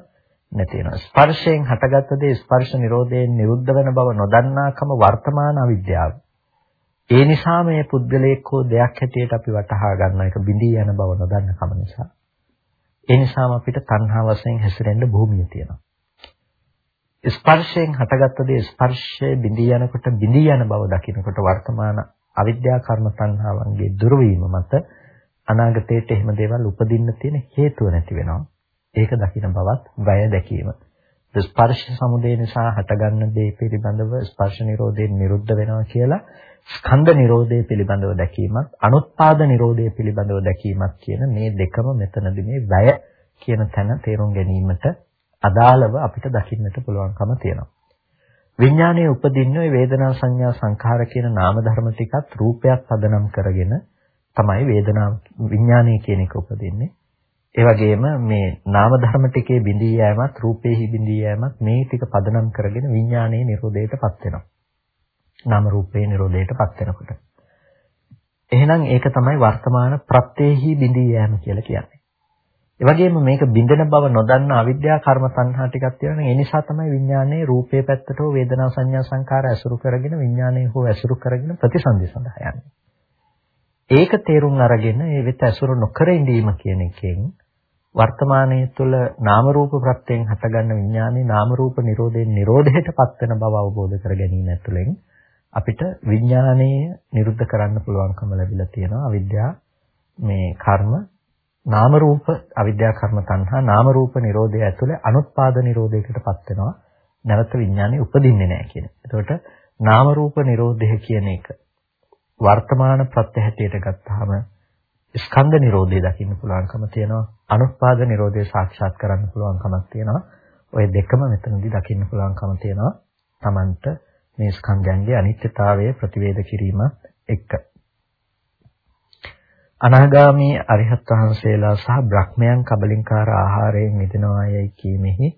නැති වෙනවා. ස්පර්ශයෙන් හටගත්ත දේ ස්පර්ශ නිරෝධයෙන් නිරුද්ධ වෙන බව නොදන්නාකම වර්තමාන අවිද්‍යාව. ඒ නිසා මේ පුද්ගලයෙක් හෝ දෙයක් හැටියට අපි වටහා ගන්න එක බිඳී යන බව නොදන්න කම නිසා. ඒ නිසාම අපිට තණ්හා වශයෙන් හැසිරෙන්න භූමිය තියෙනවා. ස්පර්ශයෙන් හටගත්ත දේ ස්පර්ශයේ බිඳී යනකොට බිඳී යන බව දකිනකොට වර්තමාන අවිද්‍යා කර්ම තණ්හාවන්ගේ දුර්වීම මත අනාගතයේට එහෙම දේවල් උපදින්න තියෙන හේතුව නැති වෙනවා. ඒක දකින බවත් වය දැකීම. ස්පර්ශ සමුදය නිසා හටගන්න දේ පිළිබඳව ස්පර්ශ නිරෝධයෙන් නිරුද්ධ වෙනවා කියලා ස්කන්ධ නිරෝධය පිළිබඳව දැකීමත් අනුත්පාද නිරෝධය පිළිබඳව දැකීමත් කියන මේ දෙකම මෙතනදී මේ වැය කියන තැන තේරුම් ගැනීමට අදාළව අපිට දකින්නට පුළුවන්කම තියෙනවා. විඥානයේ උපදින්නේ ওই වේදනා සංඥා සංඛාර කියන නාම ධර්ම ටිකත් රූපයක් පදනම් කරගෙන තමයි වේදනා විඥානයේ කියන එක උපදින්නේ. ඒ වගේම මේ නාම ධර්ම ටිකේ බිඳී යෑමත් රූපේහි බිඳී යෑමත් මේ ටික පදනම් කරගෙන විඥානයේ නිරෝධයටපත් වෙනවා. නාම රූපේ නිරෝධයටපත් වෙනකොට. එහෙනම් ඒක තමයි වර්තමාන ප්‍රත්‍යේහි බිඳී යෑම කියලා කියන්නේ. ඒ වගේම මේක බින්දෙන බව නොදන්න අවිද්‍යා කර්ම තණ්හා ටිකක් තියෙනවා. ඒ නිසා තමයි විඥානයේ රූපේ පැත්තට හෝ වේදනා සංඥා සංකාර ඇසුරු කරගෙන විඥානයේ හෝ ඇසුරු කරගෙන ප්‍රතිසන්දි සඳහා යන්නේ. ඒක තේරුම් අරගෙන ඒ වෙත ඇසුරු නොකර ඉඳීම කියන එකෙන් වර්තමානයේ තුල නාම රූප ප්‍රත්‍යයෙන් හටගන්න විඥානේ නාම රූප නිරෝධයෙන් නිරෝධයටපත් වෙන බව අවබෝධ කර ගැනීම ඇතුළෙන් අපිට විඥානයේ නිරුද්ධ කරන්න පුළුවන්කම ලැබිලා තියෙනවා අවිද්‍යාව මේ කර්ම නාම රූප අවිද්‍යා කර්ම තණ්හා නාම රූප නිරෝධය ඇතුලේ අනුත්පාද නිරෝධයකටපත් වෙනවා නැවත විඥානේ උපදින්නේ නැහැ කියන. එතකොට නාම රූප නිරෝධය කියන එක වර්තමාන ප්‍රත්‍ය හැටියට ගත්තාම ස්කන්ධ නිරෝධය දකින්න පුළුවන්කම තියෙනවා අනුත්පාද නිරෝධය සාක්ෂාත් කරන්න පුළුවන්කමක් තියෙනවා. ওই දෙකම මෙතනදී දකින්න පුළුවන්කම තියෙනවා. Tamanට මේ ස්කන්ධයන්ගේ අනිත්‍යතාවය ප්‍රතිවේද කිරීමත් එක්ක. අනාගාමී අරිහත් වහන්සේලා සහ බ්‍රහ්මයන් කබලින්කාර ආහාරයෙන් මිදෙනවායයි කීමෙහි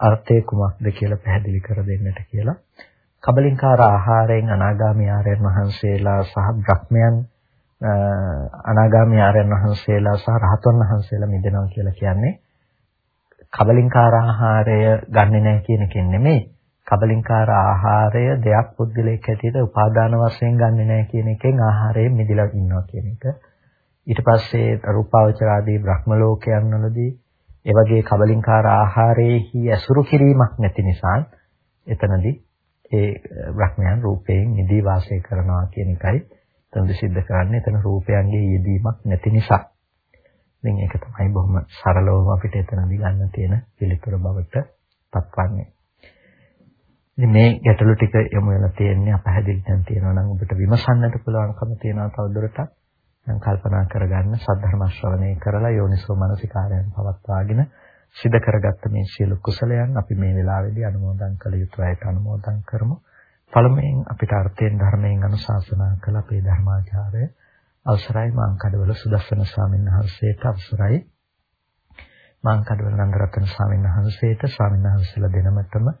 අර්ථය කුමක්ද කියලා පැහැදිලි කර දෙන්නට කියලා. කබලින්කාර ආහාරයෙන් අනාගාමී ආර්යයන් වහන්සේලා සහ බ්‍රහ්මයන් අනාගාමී ආර්යයන් වහන්සේලා සහ රහතන් වහන්සේලා මිදෙනවා කියලා කියන්නේ කබලින්කාර ආහාරය ගන්නෙ නැහැ කියන එකෙන් නෙමෙයි. කබලින්කාර ආහාරය දෙයක් පුද්ගලයෙක් හැටියට උපාදාන වශයෙන් ගන්නෙ නැහැ කියන එකෙන් ආහාරයෙන් මිදලා ඉන්නවා කියන එක. ඊට පස්සේ රූපාවචර ආදී බ්‍රහ්ම ලෝකයන් වලදී ඒ වගේ කබලින්කාර ආහාරයේහි ඇසුරු කිරීමක් නැති නිසා එතනදී ඒ බ්‍රහ්මයන් රූපයෙන් නිදී වාසය කරනවා කියන එකයි එතනදී सिद्ध කරන්නේ එතන රූපයන්ගේ යෙදීමක් නැති නිසා. ඉතින් ඒක තමයි බොහොම සරලවම අපිට එතනදී ගන්න තියෙන පිළිතුර බවට පත්වන්නේ. ඉතින් මේ ගැටලු ටික යොමු වෙලා තියෙන්නේ අපහැදිලි දැන් තියෙනවා නම් ඔබට විමසන්නට පුළුවන්කම තියෙනවා තවදුරටත්. දැන් කල්පනා කරගන්න සද්ධර්ම ශ්‍රවණය කරලා යෝනිසෝ මනසිකාරයන් පවත්වාගෙන සිද්ධ කරගත්ත මේ සියලු කුසලයන් අපි මේ වෙලාවේදී අනුමෝදන් කළ යුතුයිට අනුමෝදන් කරමු. පළමුවෙන් අපිට අර්ථයෙන් ධර්මයෙන් අනුශාසනා කළ අපේ ධර්මාචාර්ය අවසරයි මාංකඩවල සුදස්සන ස්වාමීන් වහන්සේට අවසරයි මාංකඩවල නන්දරත්න ස්වාමීන් වහන්සේට ස්වාමීන් වහන්සේලා දෙනමතම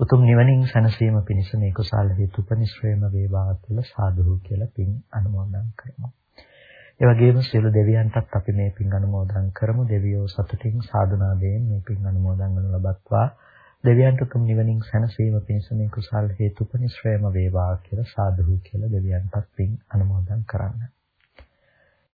උතුම් නිවනින් සැනසීම පිණිස මේ කුසල හේතුපනිශ්‍රේම වේවා කියලා සාදුහු කියලා පින් අනුමෝදන් කරමු. ඒ වගේම සියලු දෙවියන්ටත් අපි මේ පින් අනුමෝදන් කරමු. දෙවියෝ සතුටින් සාදුනාදයෙන් මේ පින් අනුමෝදන් වනු ලබත්වා. දෙවියන්ට උතුම් නිවනින් සැනසීම පිණිස මේ කුසල් හේතුපනිශ්‍රේම වේවා කියලා සාදුහු කියලා දෙවියන්ටත් පින් අනුමෝදන් කරන්නේ.